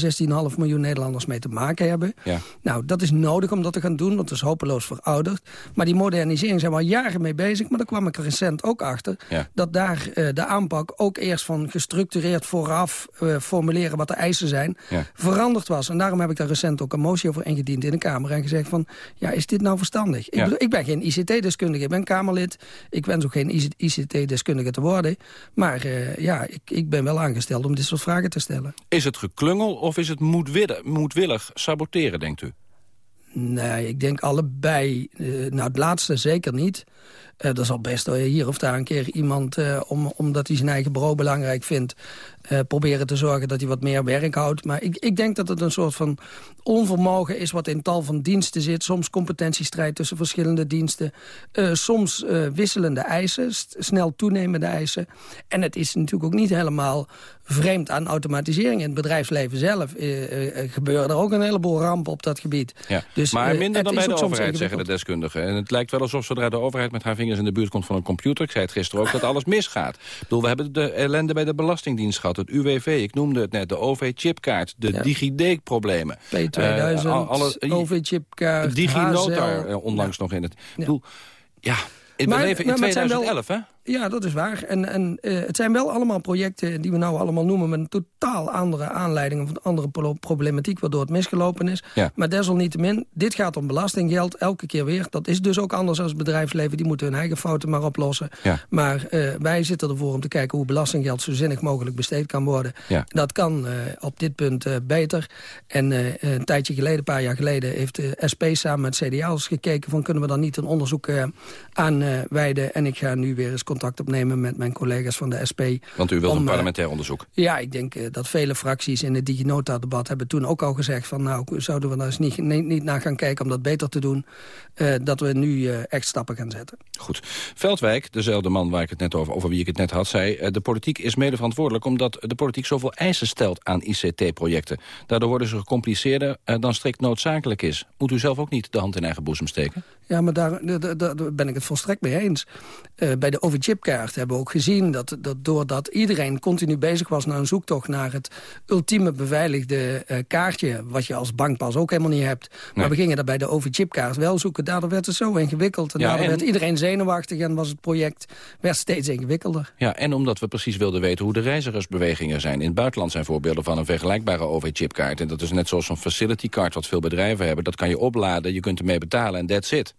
16,5 miljoen Nederlanders mee te maken hebben. Ja. Nou, dat is nodig om dat te gaan doen, want het is hopeloos verouderd. Maar die modernisering zijn we al jaren mee bezig... maar daar kwam ik recent ook achter... Ja. dat daar de aanpak ook eerst van gestructureerd vooraf formuleren... wat de eisen zijn, Ja. veranderd was. En daarom heb ik daar recent ook een motie over ingediend in de Kamer... en gezegd van, ja, is dit nou verstandig? Ik, bedoel, ik ben geen ICT-deskundige, ik ben Kamerlid. Ik wens ook geen ICT-deskundige te worden. Maar eh, ja, ik, ik ben wel aangesteld om dit soort vragen te stellen. Is het geklungel of is het moedwillig, moedwillig saboteren, denkt u? Nee, ik denk allebei. Eh, nou, het laatste zeker niet. Eh er zal best wel hier of daar een keer iemand, eh, om, omdat hij zijn eigen bureau belangrijk vindt... eh, proberen te zorgen dat hij wat meer werk houdt. Maar ik, ik denk dat het een soort van onvermogen is wat in tal van diensten zit. Soms competentiestrijd tussen verschillende diensten. Eh, soms wisselende eisen, snel toenemende eisen. En het is natuurlijk ook niet helemaal vreemd aan automatisering. In het bedrijfsleven zelf gebeuren er ook een heleboel rampen op dat gebied. Ja. Dus, maar minder dan bij de overheid, zeggen de deskundigen. En het lijkt wel alsof zodra de overheid met haar vingers in de buurt komt van een computer... ik zei het gisteren ook, dat alles misgaat. Ik bedoel, we hebben de ellende bij de Belastingdienst gehad. Het UWV, ik noemde het net, de OV-chipkaart, de Ja. DigiD-problemen. P2000, Eh, OV-chipkaart, DigiNotar eh, onlangs nog in het... Ik bedoel, ja, we leven in maar- maar het zijn wel- 2011, hè? Ja, dat is waar. En, en eh, het zijn wel allemaal projecten die we nou allemaal noemen... met een totaal andere aanleiding of een andere pro- problematiek... waardoor het misgelopen is. Ja. Maar desalniettemin, dit gaat om belastinggeld elke keer weer. Dat is dus ook anders als het bedrijfsleven. Die moeten hun eigen fouten maar oplossen. Ja. Maar eh, wij zitten ervoor om te kijken hoe belastinggeld... zo zinnig mogelijk besteed kan worden. Ja. Dat kan eh, op dit punt beter. En een tijdje geleden, een paar jaar geleden... heeft de SP samen met CDA eens gekeken... van kunnen we dan niet een onderzoek aan wijden. En ik ga nu weer eens contact opnemen met mijn collega's van de SP. Want u wilt om, een eh, parlementair onderzoek. Ja, ik denk eh, dat vele fracties in het DigiNota-debat hebben toen ook al gezegd... van nou, zouden we daar eens niet, niet, niet naar gaan kijken om dat beter te doen... eh, dat we nu echt stappen gaan zetten. Goed. Veldwijk, dezelfde man waar ik het net over, over wie ik het net had, zei... de politiek is mede verantwoordelijk omdat de politiek zoveel eisen stelt aan ICT-projecten. Daardoor worden ze gecompliceerder dan strikt noodzakelijk is. Moet u zelf ook niet de hand in eigen boezem steken? Ja, maar daar, daar, daar- ben ik het volstrekt mee eens. Bij de OV-chipkaart hebben we ook gezien dat, dat doordat iedereen continu bezig was... naar een zoektocht naar het ultieme beveiligde eh, kaartje... wat je als bankpas ook helemaal niet hebt. Maar Nee. we gingen dat bij de OV-chipkaart wel zoeken. Daardoor werd het zo ingewikkeld. En Ja, daardoor en- werd iedereen zenuwachtig en was het project werd steeds ingewikkelder. Ja, en omdat we precies wilden weten hoe de reizigersbewegingen zijn. In het buitenland zijn voorbeelden van een vergelijkbare OV-chipkaart. En dat is net zoals zo'n facility card wat veel bedrijven hebben. Dat kan je opladen, je kunt ermee betalen en that's it.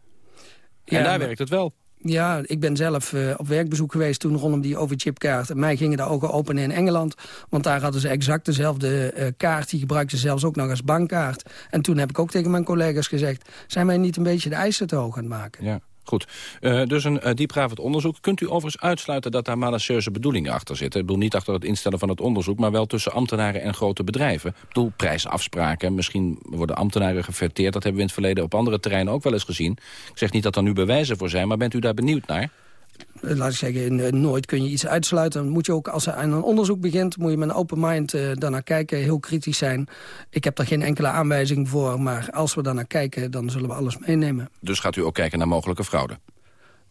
Ja, en daar maar- werkt het wel. Ja, ik ben zelf eh, op werkbezoek geweest toen rondom die overchipkaart. En mij gingen de ogen open in Engeland. Want daar hadden ze exact dezelfde eh, kaart. Die gebruikten ze zelfs ook nog als bankkaart. En toen heb ik ook tegen mijn collega's gezegd... zijn wij niet een beetje de eisen te hoog aan het maken? Ja, goed. Eh, dus een uh, diepgravend onderzoek. Kunt u overigens uitsluiten dat daar malicieuze bedoelingen achter zitten? Ik bedoel niet achter het instellen van het onderzoek... maar wel tussen ambtenaren en grote bedrijven. Ik bedoel prijsafspraken. Misschien worden ambtenaren geverteerd. Dat hebben we in het verleden op andere terreinen ook wel eens gezien. Ik zeg niet dat er nu bewijzen voor zijn, maar bent u daar benieuwd naar? Eh, Laat ik zeggen, eh, nooit kun je iets uitsluiten. Moet je ook, als je aan een onderzoek begint... moet je met een open mind eh, daarnaar kijken, heel kritisch zijn. Ik heb daar geen enkele aanwijzing voor. Maar als we daarnaar kijken, dan zullen we alles meenemen. Dus gaat u ook kijken naar mogelijke fraude?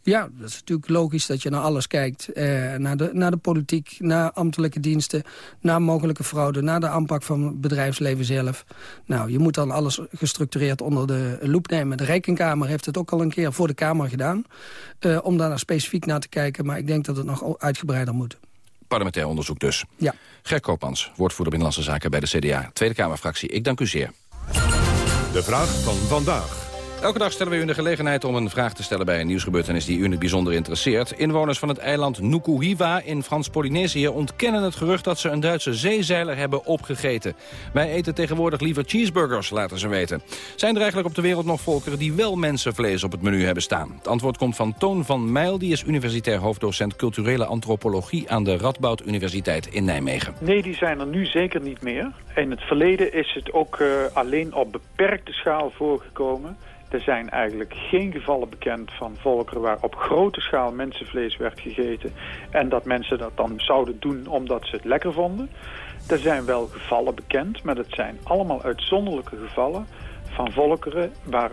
Ja, dat is natuurlijk logisch dat je naar alles kijkt. Eh, naar, de, naar de politiek, naar ambtelijke diensten... naar mogelijke fraude, naar de aanpak van het bedrijfsleven zelf. Nou, je moet dan alles gestructureerd onder de loep nemen. De Rekenkamer heeft het ook al een keer voor de Kamer gedaan... eh, om daar nou specifiek naar te kijken. Maar ik denk dat het nog uitgebreider moet. Parlementair onderzoek dus. Ja. Ger Koopmans, woordvoerder Binnenlandse Zaken bij de CDA. Tweede Kamerfractie, ik dank u zeer. De vraag van vandaag. Elke dag stellen we u de gelegenheid om een vraag te stellen bij een nieuwsgebeurtenis die u het bijzonder interesseert. Inwoners van het eiland Nukuhiva in Frans-Polynesië ontkennen het gerucht dat ze een Duitse zeezeiler hebben opgegeten. Wij eten tegenwoordig liever cheeseburgers, laten ze weten. Zijn er eigenlijk op de wereld nog volkeren die wel mensenvlees op het menu hebben staan? Het antwoord komt van Toon van Mijl, die is universitair hoofddocent culturele antropologie aan de Radboud Universiteit in Nijmegen. Nee, die zijn er nu zeker niet meer. In het verleden is het ook uh, alleen op beperkte schaal voorgekomen. Er zijn eigenlijk geen gevallen bekend van volkeren waar op grote schaal mensenvlees werd gegeten. En dat mensen dat dan zouden doen omdat ze het lekker vonden. Er zijn wel gevallen bekend, maar dat zijn allemaal uitzonderlijke gevallen van volkeren waar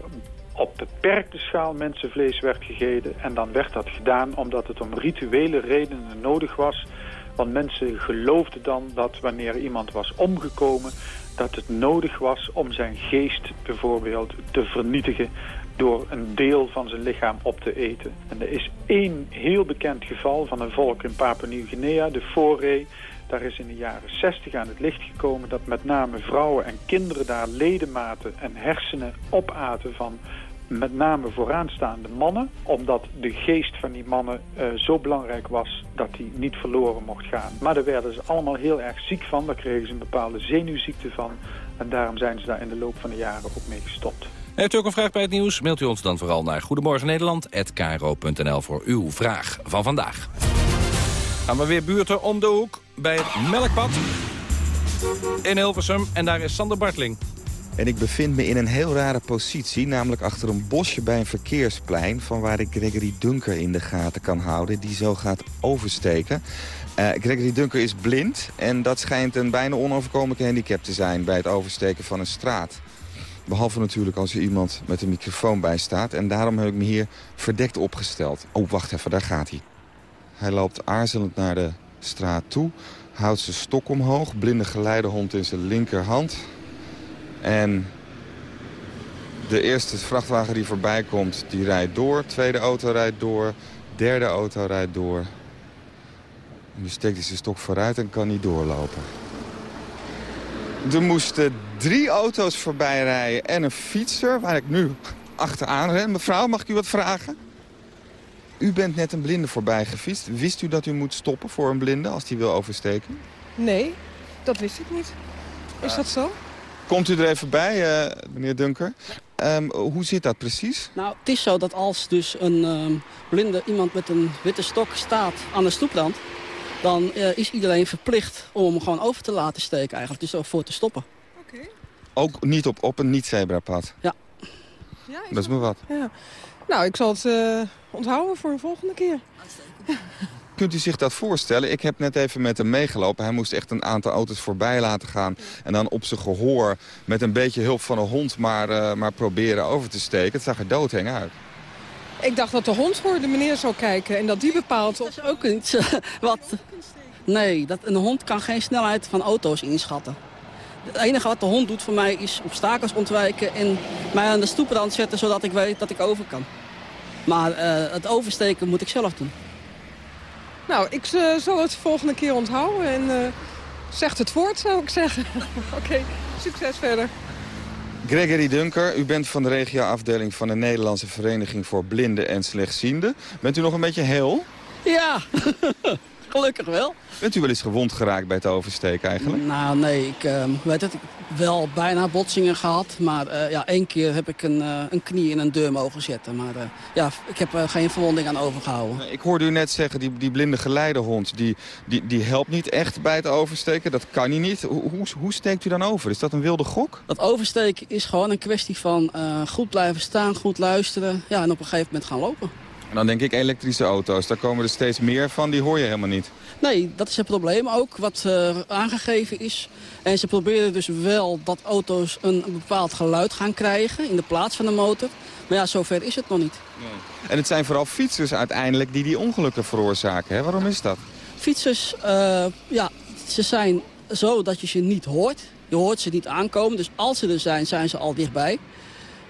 op beperkte schaal mensenvlees werd gegeten. En dan werd dat gedaan omdat het om rituele redenen nodig was. Want mensen geloofden dan dat wanneer iemand was omgekomen dat het nodig was om zijn geest bijvoorbeeld te vernietigen door een deel van zijn lichaam op te eten. En er is één heel bekend geval van een volk in Papua-Nieuw-Guinea, de Foray. Daar is in de jaren 60 aan het licht gekomen dat met name vrouwen en kinderen daar ledematen en hersenen opaten van met name vooraanstaande mannen. Omdat de geest van die mannen uh, zo belangrijk was dat die niet verloren mocht gaan. Maar daar werden ze allemaal heel erg ziek van. Daar kregen ze een bepaalde zenuwziekte van. En daarom zijn ze daar in de loop van de jaren ook mee gestopt. Heeft u ook een vraag bij het nieuws? Mailt u ons dan vooral naar Goedemorgen Nederland@kro.nl voor uw vraag van vandaag. Gaan we weer buurten om de hoek bij het Melkpad in Hilversum. En daar is Sander Bartling. En ik bevind me in een heel rare positie, namelijk achter een bosje bij een verkeersplein... van waar ik Gregory Dunker in de gaten kan houden, die zo gaat oversteken. Uh, Gregory Dunker is blind en dat schijnt een bijna onoverkomelijke handicap te zijn... bij het oversteken van een straat. Behalve natuurlijk als er iemand met een microfoon bij staat. En daarom heb ik me hier verdekt opgesteld. Oh, wacht even, daar gaat hij. Hij loopt aarzelend naar de straat toe, houdt zijn stok omhoog... blinde geleidehond in zijn linkerhand... En de eerste vrachtwagen die voorbij komt, die rijdt door. Tweede auto rijdt door. Derde auto rijdt door. En nu steekt hij zijn stok vooruit en kan niet doorlopen. Er moesten drie auto's voorbij rijden en een fietser, waar ik nu achteraan ren. Mevrouw, mag ik u wat vragen? U bent net een blinde voorbij gefietst. Wist u dat u moet stoppen voor een blinde als die wil oversteken? Nee, dat wist ik niet. Is dat zo? Komt u er even bij, uh, meneer Dunker. Um, hoe zit dat precies? Nou, het is zo dat als dus een um, blinde iemand met een witte stok staat aan de stoeprand... dan uh, is iedereen verplicht om hem gewoon over te laten steken eigenlijk. Dus voor te stoppen. Oké. Okay. Ook niet op, op een niet-zebrapad? Ja. ja is dat is me wat. Ja. Nou, ik zal het uh, onthouden voor een volgende keer. Kunt u zich dat voorstellen? Ik heb net even met hem meegelopen. Hij moest echt een aantal auto's voorbij laten gaan. En dan op zijn gehoor met een beetje hulp van een hond maar, uh, maar proberen over te steken. Het zag er doodheng uit. Ik dacht dat de hond voor de meneer zou kijken en dat die bepaalt... Dat is ook iets wat... Nee, dat, een hond kan geen snelheid van auto's inschatten. Het enige wat de hond doet voor mij is obstakels ontwijken... en mij aan de stoeprand zetten zodat ik weet dat ik over kan. Maar uh, het oversteken moet ik zelf doen. Nou, ik uh, zal het volgende keer onthouden en uh, zegt het woord, zou ik zeggen. Oké, okay, succes verder. Gregory Dunker, u bent van de regioafdeling van de Nederlandse Vereniging voor Blinden en Slechtzienden. Bent u nog een beetje heel? Ja, gelukkig wel. Bent u wel eens gewond geraakt bij het oversteken eigenlijk? Nou, nee. Ik uh, weet het, wel bijna botsingen gehad. Maar uh, ja, één keer heb ik een, uh, een knie in een deur mogen zetten. Maar ja, ik heb er geen verwonding aan overgehouden. Ik hoorde u net zeggen, die, die blinde geleidehond, die, die, die helpt niet echt bij het oversteken. Dat kan hij niet. Hoe, hoe, hoe steekt u dan over? Is dat een wilde gok? Dat oversteken is gewoon een kwestie van goed blijven staan, goed luisteren. Ja, en op een gegeven moment gaan lopen. En dan denk ik elektrische auto's. Daar komen er steeds meer van. Die hoor je helemaal niet. Nee, dat is het probleem ook wat uh, aangegeven is. En ze proberen dus wel dat auto's een bepaald geluid gaan krijgen in de plaats van de motor. Maar ja, zover is het nog niet. Nee. En het zijn vooral fietsers uiteindelijk die die ongelukken veroorzaken. Hè? Waarom is dat? Fietsers, uh, ja, ze zijn zo dat je ze niet hoort. Je hoort ze niet aankomen, dus als ze er zijn, zijn ze al dichtbij.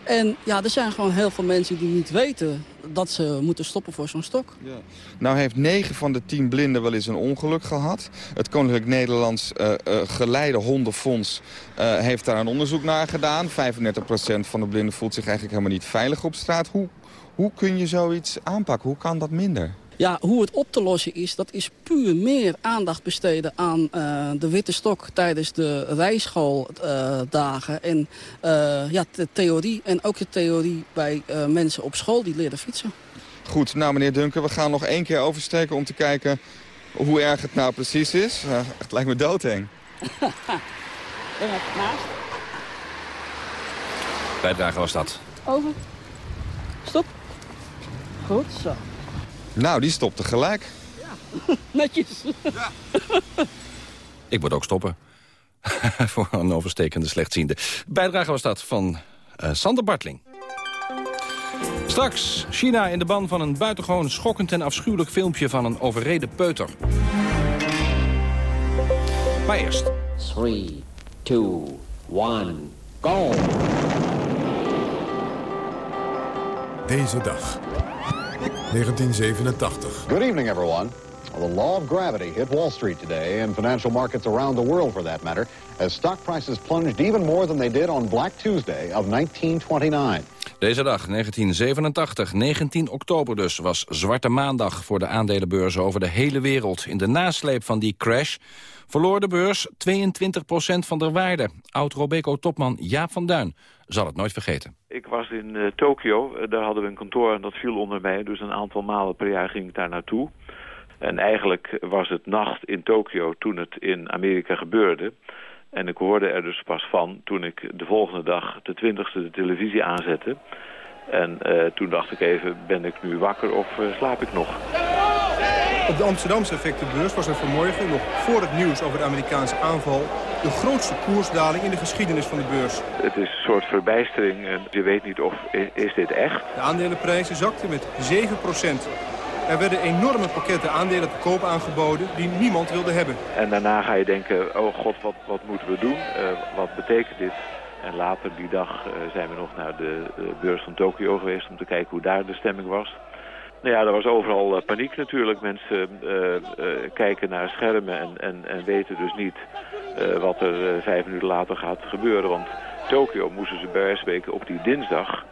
En ja, er zijn gewoon heel veel mensen die niet weten dat ze moeten stoppen voor zo'n stok. Ja. Nou heeft 9 van de 10 blinden wel eens een ongeluk gehad. Het Koninklijk Nederlands uh, Geleide Hondenfonds uh, heeft daar een onderzoek naar gedaan. 35% van de blinden voelt zich eigenlijk helemaal niet veilig op straat. Hoe, hoe kun je zoiets aanpakken? Hoe kan dat minder? Ja, hoe het op te lossen is, dat is puur meer aandacht besteden aan uh, de witte stok tijdens de rijschooldagen. Uh, en uh, ja, de theorie en ook de theorie bij mensen op school die leren fietsen. Goed, nou meneer Dunker, we gaan nog één keer oversteken om te kijken hoe erg het nou precies is. het lijkt me doodeng. ben ik naast. Bijdrage was dat. Over. Stop. Goed zo. Nou, die stopte gelijk. Ja, netjes. Ja. Ik moet ook stoppen. Voor een overstekende slechtziende. Bijdrage was dat van uh, Sander Bartling. Straks China in de ban van een buitengewoon schokkend en afschuwelijk filmpje van een overreden peuter. Maar eerst. 3, 2, 1, go! Deze dag. 1987. Good evening, everyone. Well, the law of gravity hit Wall Street today and financial markets around the world, for that matter, as stock prices plunged even more than they did on Black Tuesday of 1929. Deze dag, 1987, 19 oktober dus, was Zwarte Maandag voor de aandelenbeurzen over de hele wereld. In de nasleep van die crash verloor de beurs 22% van de waarde. Oud-Robeco-topman Jaap van Duin zal het nooit vergeten. Ik was in uh, Tokio, uh, daar hadden we een kantoor en dat viel onder mij. Dus een aantal malen per jaar ging ik daar naartoe. En eigenlijk was het nacht in Tokio toen het in Amerika gebeurde. En ik hoorde er dus pas van toen ik de volgende dag de 20ste de televisie aanzette. En uh, toen dacht ik even, ben ik nu wakker of slaap ik nog? Op de Amsterdamse effectenbeurs was er vanmorgen, nog voor het nieuws over de Amerikaanse aanval... de grootste koersdaling in de geschiedenis van de beurs. Het is een soort verbijstering en je weet niet of is dit echt. De aandelenprijzen zakten met 7% Er werden enorme pakketten aandelen te koop aangeboden die niemand wilde hebben. En daarna ga je denken, oh god, wat, wat moeten we doen? Uh, wat betekent dit? En later die dag uh, zijn we nog naar de uh, beurs van Tokio geweest om te kijken hoe daar de stemming was. Nou ja, er was overal uh, paniek natuurlijk. Mensen uh, uh, kijken naar schermen en, en, en weten dus niet wat er vijf minuten later gaat gebeuren. Want Tokio moesten ze bij spreken op die dinsdag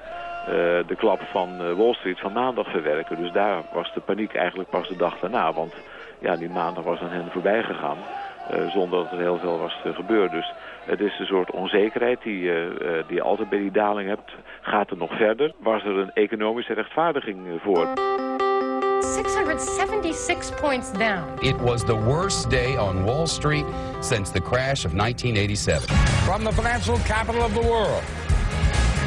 de klap van Wall Street van maandag verwerken. Dus daar was de paniek eigenlijk pas de dag daarna. Want ja, die maandag was aan hen voorbij gegaan. Zonder dat er heel veel was gebeurd. Dus het is een soort onzekerheid die, uh, die je altijd bij die daling hebt. Gaat er nog verder? Was er een economische rechtvaardiging voor? 676 points down. It was the worst day on Wall Street since the crash of 1987. From the financial capital of the world,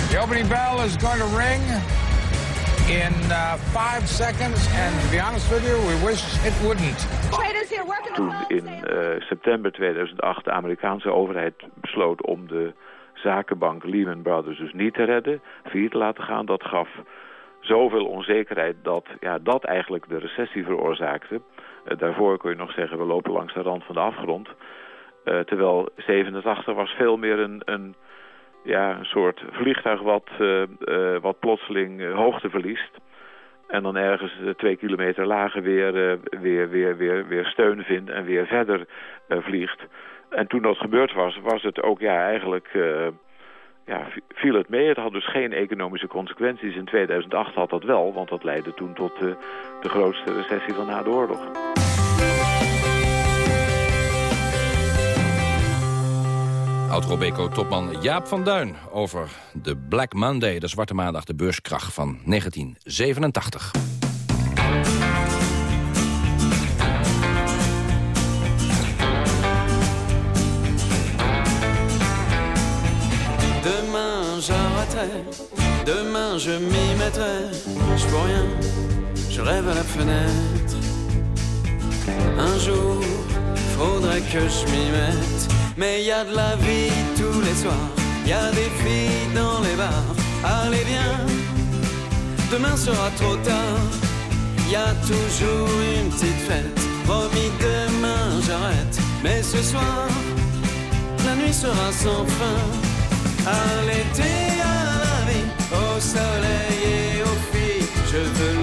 the opening bell is going to ring in uh, five seconds. And to be honest with you, we wish it wouldn't. Toen in uh, september 2008 de Amerikaanse overheid besloot om de zakenbank Lehman Brothers dus niet te redden, failliet te laten gaan, dat gaf zoveel onzekerheid dat ja, dat eigenlijk de recessie veroorzaakte. Uh, daarvoor kun je nog zeggen, we lopen langs de rand van de afgrond. Uh, terwijl 87 was veel meer een, een, ja, een soort vliegtuig wat, uh, wat plotseling hoogte verliest. En dan ergens twee kilometer lager weer, weer, weer, weer, weer steun vindt en weer verder vliegt. En toen dat gebeurd was, was het ook ja, eigenlijk ja, viel het mee. Het had dus geen economische consequenties. In 2008 had dat wel, want dat leidde toen tot de grootste recessie van na de oorlog. Oud-Robeco-topman Jaap van Duin over de Black Monday, de Zwarte Maandag, de beurskracht van 1987. Demain je m'y mettrai, je peux rien, je rêve à la fenêtre. Un jour, faudrait que je m'y mette. Mais y a de la vie tous les soirs, y a des filles dans les bars. Allez viens, demain sera trop tard. Y a toujours une petite fête, promis demain j'arrête. Mais ce soir, la nuit sera sans fin. À l'été, à la vie au soleil et aux filles. Je veux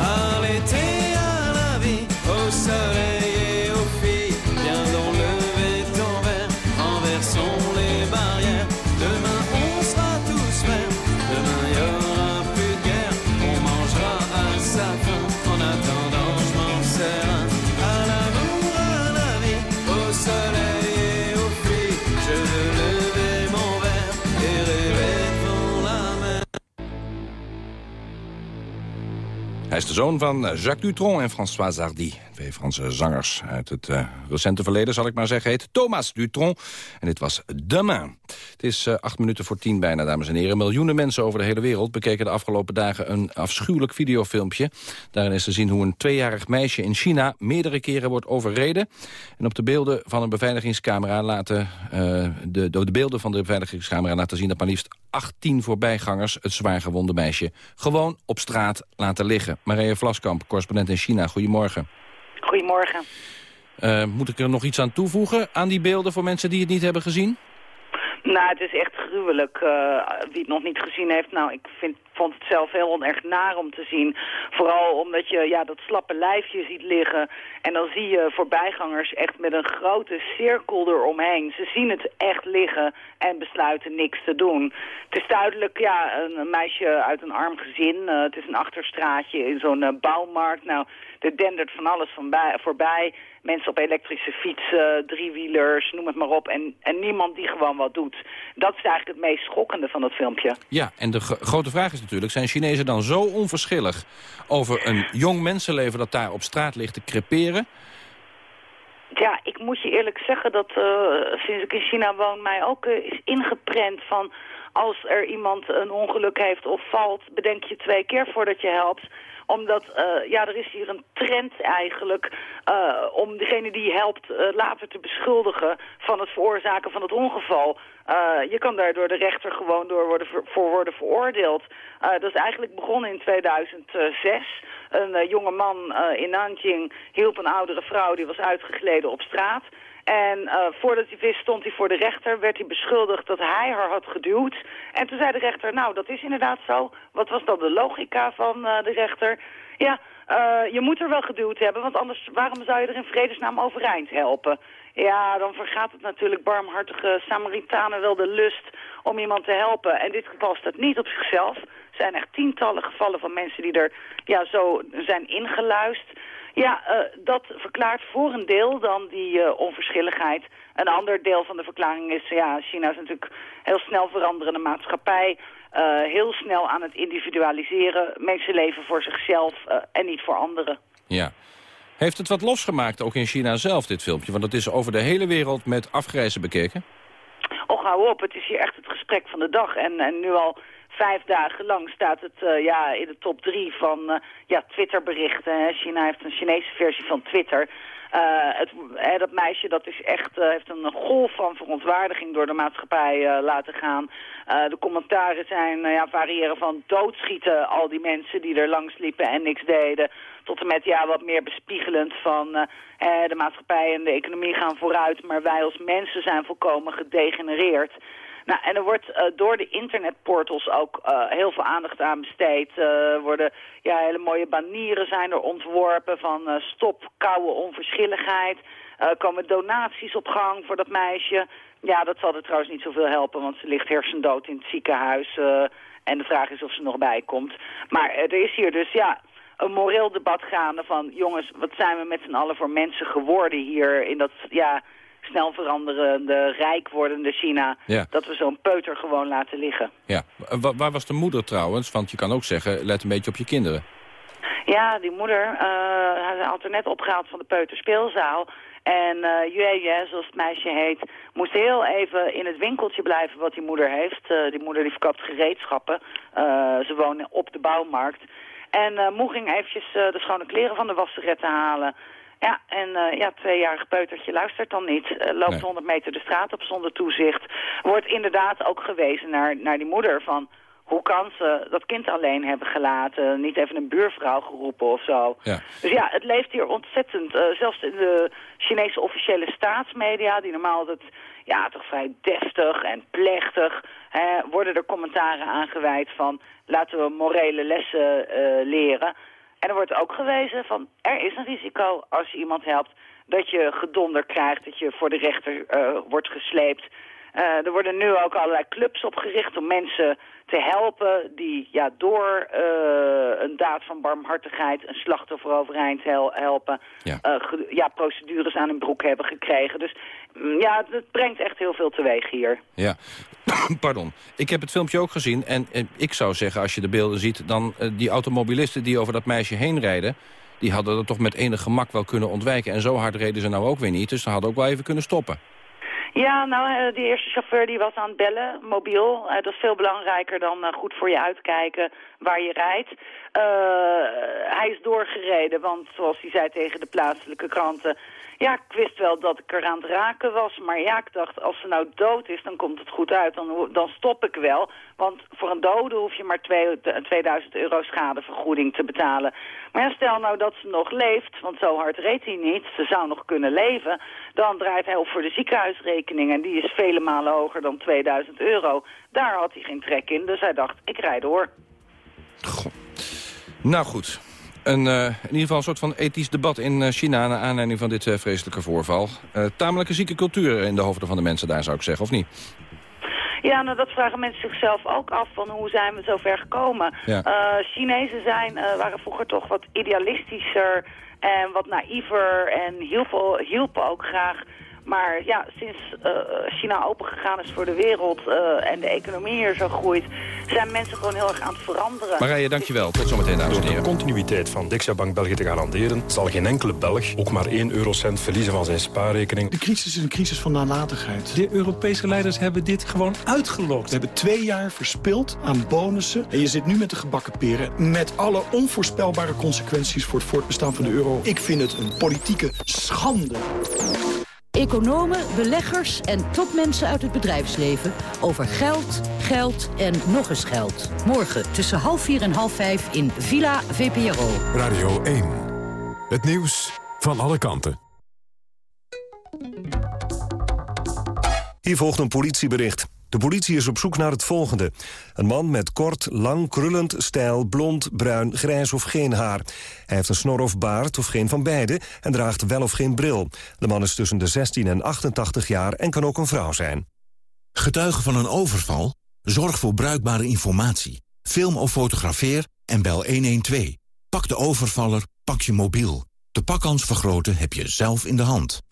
À l'été, à la vie, au soleil et zoon van Jacques Dutronc en François Hardy. Twee Franse zangers uit het eh, recente verleden, zal ik maar zeggen. Heet Thomas Dutronc en dit was Demain. Het is eh, acht minuten voor tien bijna, dames en heren. Miljoenen mensen over de hele wereld bekeken de afgelopen dagen... een afschuwelijk videofilmpje. Daarin is te zien hoe een tweejarig meisje in China... meerdere keren wordt overreden. En op de beelden van een beveiligingscamera laten... eh, de, de beelden van de beveiligingscamera laten zien... dat maar liefst 18 voorbijgangers het zwaargewonde meisje... gewoon op straat laten liggen. Marije Vlaskamp, correspondent in China. Goedemorgen. Goedemorgen. Eh, moet ik er nog iets aan toevoegen aan die beelden voor mensen die het niet hebben gezien? Nou, het is echt gruwelijk. eh, wie het nog niet gezien heeft, nou, ik vind, vond het zelf heel erg naar om te zien. Vooral omdat je ja, dat slappe lijfje ziet liggen. En dan zie je voorbijgangers echt met een grote cirkel eromheen. Ze zien het echt liggen en besluiten niks te doen. Het is duidelijk, ja, een, meisje uit een arm gezin. Eh, het is een achterstraatje in zo'n eh, bouwmarkt. Nou, er dendert van alles van bij, voorbij. Mensen op elektrische fietsen, driewielers, noem het maar op. En, en niemand die gewoon wat doet. Dat is eigenlijk het meest schokkende van dat filmpje. Ja, en de gro- grote vraag is natuurlijk... zijn Chinezen dan zo onverschillig over een jong mensenleven... dat daar op straat ligt te creperen? Ja, ik moet je eerlijk zeggen dat eh, sinds ik in China woon mij ook eh, is ingeprent van als er iemand een ongeluk heeft of valt, bedenk je twee keer voordat je helpt omdat, eh, ja, er is hier een trend eigenlijk eh, om degene die helpt eh, later te beschuldigen van het veroorzaken van het ongeval. Je kan daar door de rechter gewoon door worden voor worden veroordeeld. Dat is eigenlijk begonnen in 2006. Een jonge man in Nanjing hielp een oudere vrouw die was uitgegleden op straat. En eh, voordat hij wist stond hij voor de rechter, werd hij beschuldigd dat hij haar had geduwd. En toen zei de rechter, nou dat is inderdaad zo. Wat was dan de logica van eh, de rechter? Ja, eh, je moet er wel geduwd hebben, want anders waarom zou je er in vredesnaam overeind helpen? Ja, dan vergaat het natuurlijk barmhartige Samaritanen wel de lust om iemand te helpen. En dit geval staat niet op zichzelf. Er zijn echt tientallen gevallen van mensen die er ja, zo zijn ingeluist. Ja, uh, dat verklaart voor een deel dan die uh, onverschilligheid. Een ander deel van de verklaring is, ja, China is natuurlijk heel snel veranderende maatschappij. Uh, heel snel aan het individualiseren. Mensen leven voor zichzelf en niet voor anderen. Ja. Heeft het wat losgemaakt, ook in China zelf, dit filmpje? Want het is over de hele wereld met afgrijzen bekeken. Och, hou op. Het is hier echt het gesprek van de dag. En, en nu al vijf dagen lang staat het uh, ja, in de top drie van uh, ja, Twitterberichten. China heeft een Chinese versie van Twitter. Uh, het, hè, dat meisje dat is echt, heeft een golf van verontwaardiging door de maatschappij laten gaan. de commentaren zijn, ja, variëren van doodschieten al die mensen die er langs liepen en niks deden. Tot en met ja, wat meer bespiegelend van de maatschappij en de economie gaan vooruit. Maar wij als mensen zijn volkomen gedegenereerd. Nou, en er wordt uh, door de internetportals ook uh, heel veel aandacht aan besteed. Er uh, worden ja, hele mooie banieren zijn er ontworpen van stop koude onverschilligheid. komen donaties op gang voor dat meisje. Ja, dat zal er trouwens niet zoveel helpen, want ze ligt hersendood in het ziekenhuis. en de vraag is of ze nog bijkomt. Maar er is hier dus, ja, een moreel debat gaande van... jongens, wat zijn we met z'n allen voor mensen geworden hier in dat... ja snel veranderende, rijk wordende China... dat we zo'n peuter gewoon laten liggen. Ja. waar was de moeder trouwens? Want je kan ook zeggen, let een beetje op je kinderen. Ja, die moeder uh, had er net opgehaald van de peuterspeelzaal. En uh, zoals het meisje heet, moest heel even in het winkeltje blijven wat die moeder heeft. Uh, die moeder die verkoopt gereedschappen. Uh, ze wonen op de bouwmarkt. En uh, moe ging eventjes de schone kleren van de wasseretten halen. Ja, en uh, ja, tweejarig peutertje luistert dan niet. Uh, loopt nee. 100 meter de straat op zonder toezicht. Wordt inderdaad ook gewezen naar, naar die moeder van... Hoe kan ze dat kind alleen hebben gelaten? Niet even een buurvrouw geroepen of zo. Ja. Dus ja, het leeft hier ontzettend. Uh, zelfs in de Chinese officiële staatsmedia, die normaal altijd ja, toch vrij deftig en plechtig... Hè, worden er commentaren aangeweid van... laten we morele lessen leren... En er wordt ook gewezen van, er is een risico als je iemand helpt... dat je gedonder krijgt, dat je voor de rechter uh, wordt gesleept. Uh, er worden nu ook allerlei clubs opgericht om mensen te helpen... die ja, door uh, een daad van barmhartigheid een slachtoffer overeind hel helpen... Ja. ja, procedures aan hun broek hebben gekregen. Dus mm, ja, het brengt echt heel veel teweeg hier. Ja, pardon. Ik heb het filmpje ook gezien en, ik zou zeggen, als je de beelden ziet... dan die automobilisten die over dat meisje heen rijden... die hadden er toch met enig gemak wel kunnen ontwijken. En zo hard reden ze nou ook weer niet, dus ze hadden ook wel even kunnen stoppen. Ja, nou, die eerste chauffeur die was aan het bellen, mobiel. Uh, dat is veel belangrijker dan uh, goed voor je uitkijken waar je rijdt. Hij is doorgereden, want zoals hij zei tegen de plaatselijke kranten... Ja, ik wist wel dat ik er aan het raken was. Maar ja, ik dacht, als ze nou dood is, dan komt het goed uit. Dan, dan stop ik wel. Want voor een dode hoef je maar 2000 euro schadevergoeding te betalen. Maar stel nou dat ze nog leeft, want zo hard reed hij niet. Ze zou nog kunnen leven. Dan draait hij op voor de ziekenhuisrekening. En die is vele malen hoger dan 2000 euro. Daar had hij geen trek in. Dus hij dacht, ik rijd door. Goh. Nou goed, een, uh, in ieder geval een soort van ethisch debat in uh, China... naar aanleiding van dit uh, vreselijke voorval. tamelijke zieke cultuur in de hoofden van de mensen daar, zou ik zeggen, of niet? Ja, nou dat vragen mensen zichzelf ook af van hoe zijn we zo ver gekomen. Ja. Chinezen zijn, waren vroeger toch wat idealistischer en wat naïver en hielpen, hielpen ook graag maar ja, sinds uh, China opengegaan is voor de wereld uh, en de economie hier zo groeit, zijn mensen gewoon heel erg aan het veranderen. Marije, dankjewel. Tot zometeen, dames en heren. Door de continuïteit van Dexia Bank België te garanderen, zal geen enkele Belg ook maar 1 eurocent verliezen van zijn spaarrekening. De crisis is een crisis van nalatigheid. De Europese leiders hebben dit gewoon uitgelokt. We hebben twee jaar verspild aan bonussen. En je zit nu met de gebakken peren met alle onvoorspelbare consequenties voor het voortbestaan van de euro. Ik vind het een politieke schande. Economen, beleggers en topmensen uit het bedrijfsleven... over geld, geld en nog eens geld. Morgen tussen half vier en half vijf in Villa VPRO. Radio 1. Het nieuws van alle kanten. Hier volgt een politiebericht. De politie is op zoek naar het volgende. Een man met kort, lang, krullend, stijl, blond, bruin, grijs of geen haar. Hij heeft een snor of baard of geen van beide en draagt wel of geen bril. De man is tussen de 16 en 88 jaar en kan ook een vrouw zijn. Getuige van een overval? Zorg voor bruikbare informatie. Film of fotografeer en bel 112. Pak de overvaller, pak je mobiel. De pakkans vergroten heb je zelf in de hand.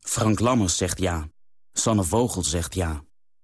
Frank Lammers zegt ja. Sanne Vogel zegt ja.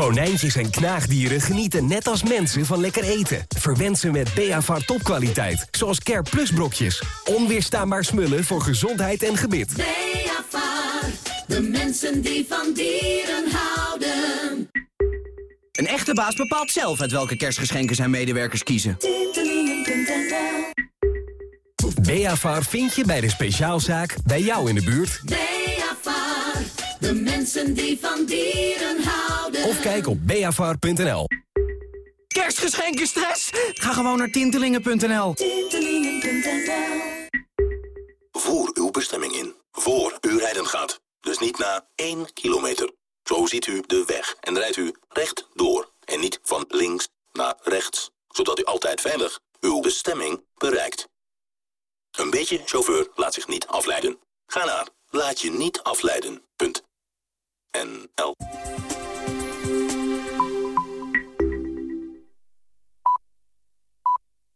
Konijntjes en knaagdieren genieten net als mensen van lekker eten. Verwend ze met Beavar topkwaliteit, zoals Care Plus brokjes. Onweerstaanbaar smullen voor gezondheid en gebit. Beavar, de mensen die van dieren houden. Een echte baas bepaalt zelf uit welke kerstgeschenken zijn medewerkers kiezen. Beavar vind je bij de speciaalzaak bij jou in de buurt. Beavar, de mensen die van dieren houden. Of kijk op beavar.nl. Kerstgeschenken stress? Ga gewoon naar tintelingen.nl. Tintelingen.nl Voer uw bestemming in, voor u rijden gaat. Dus niet na 1 kilometer. Zo ziet u de weg en rijdt u recht door. En niet van links naar rechts. Zodat u altijd veilig uw bestemming bereikt. Een beetje chauffeur laat zich niet afleiden. Ga naar laat je niet afleiden. Punt. NL.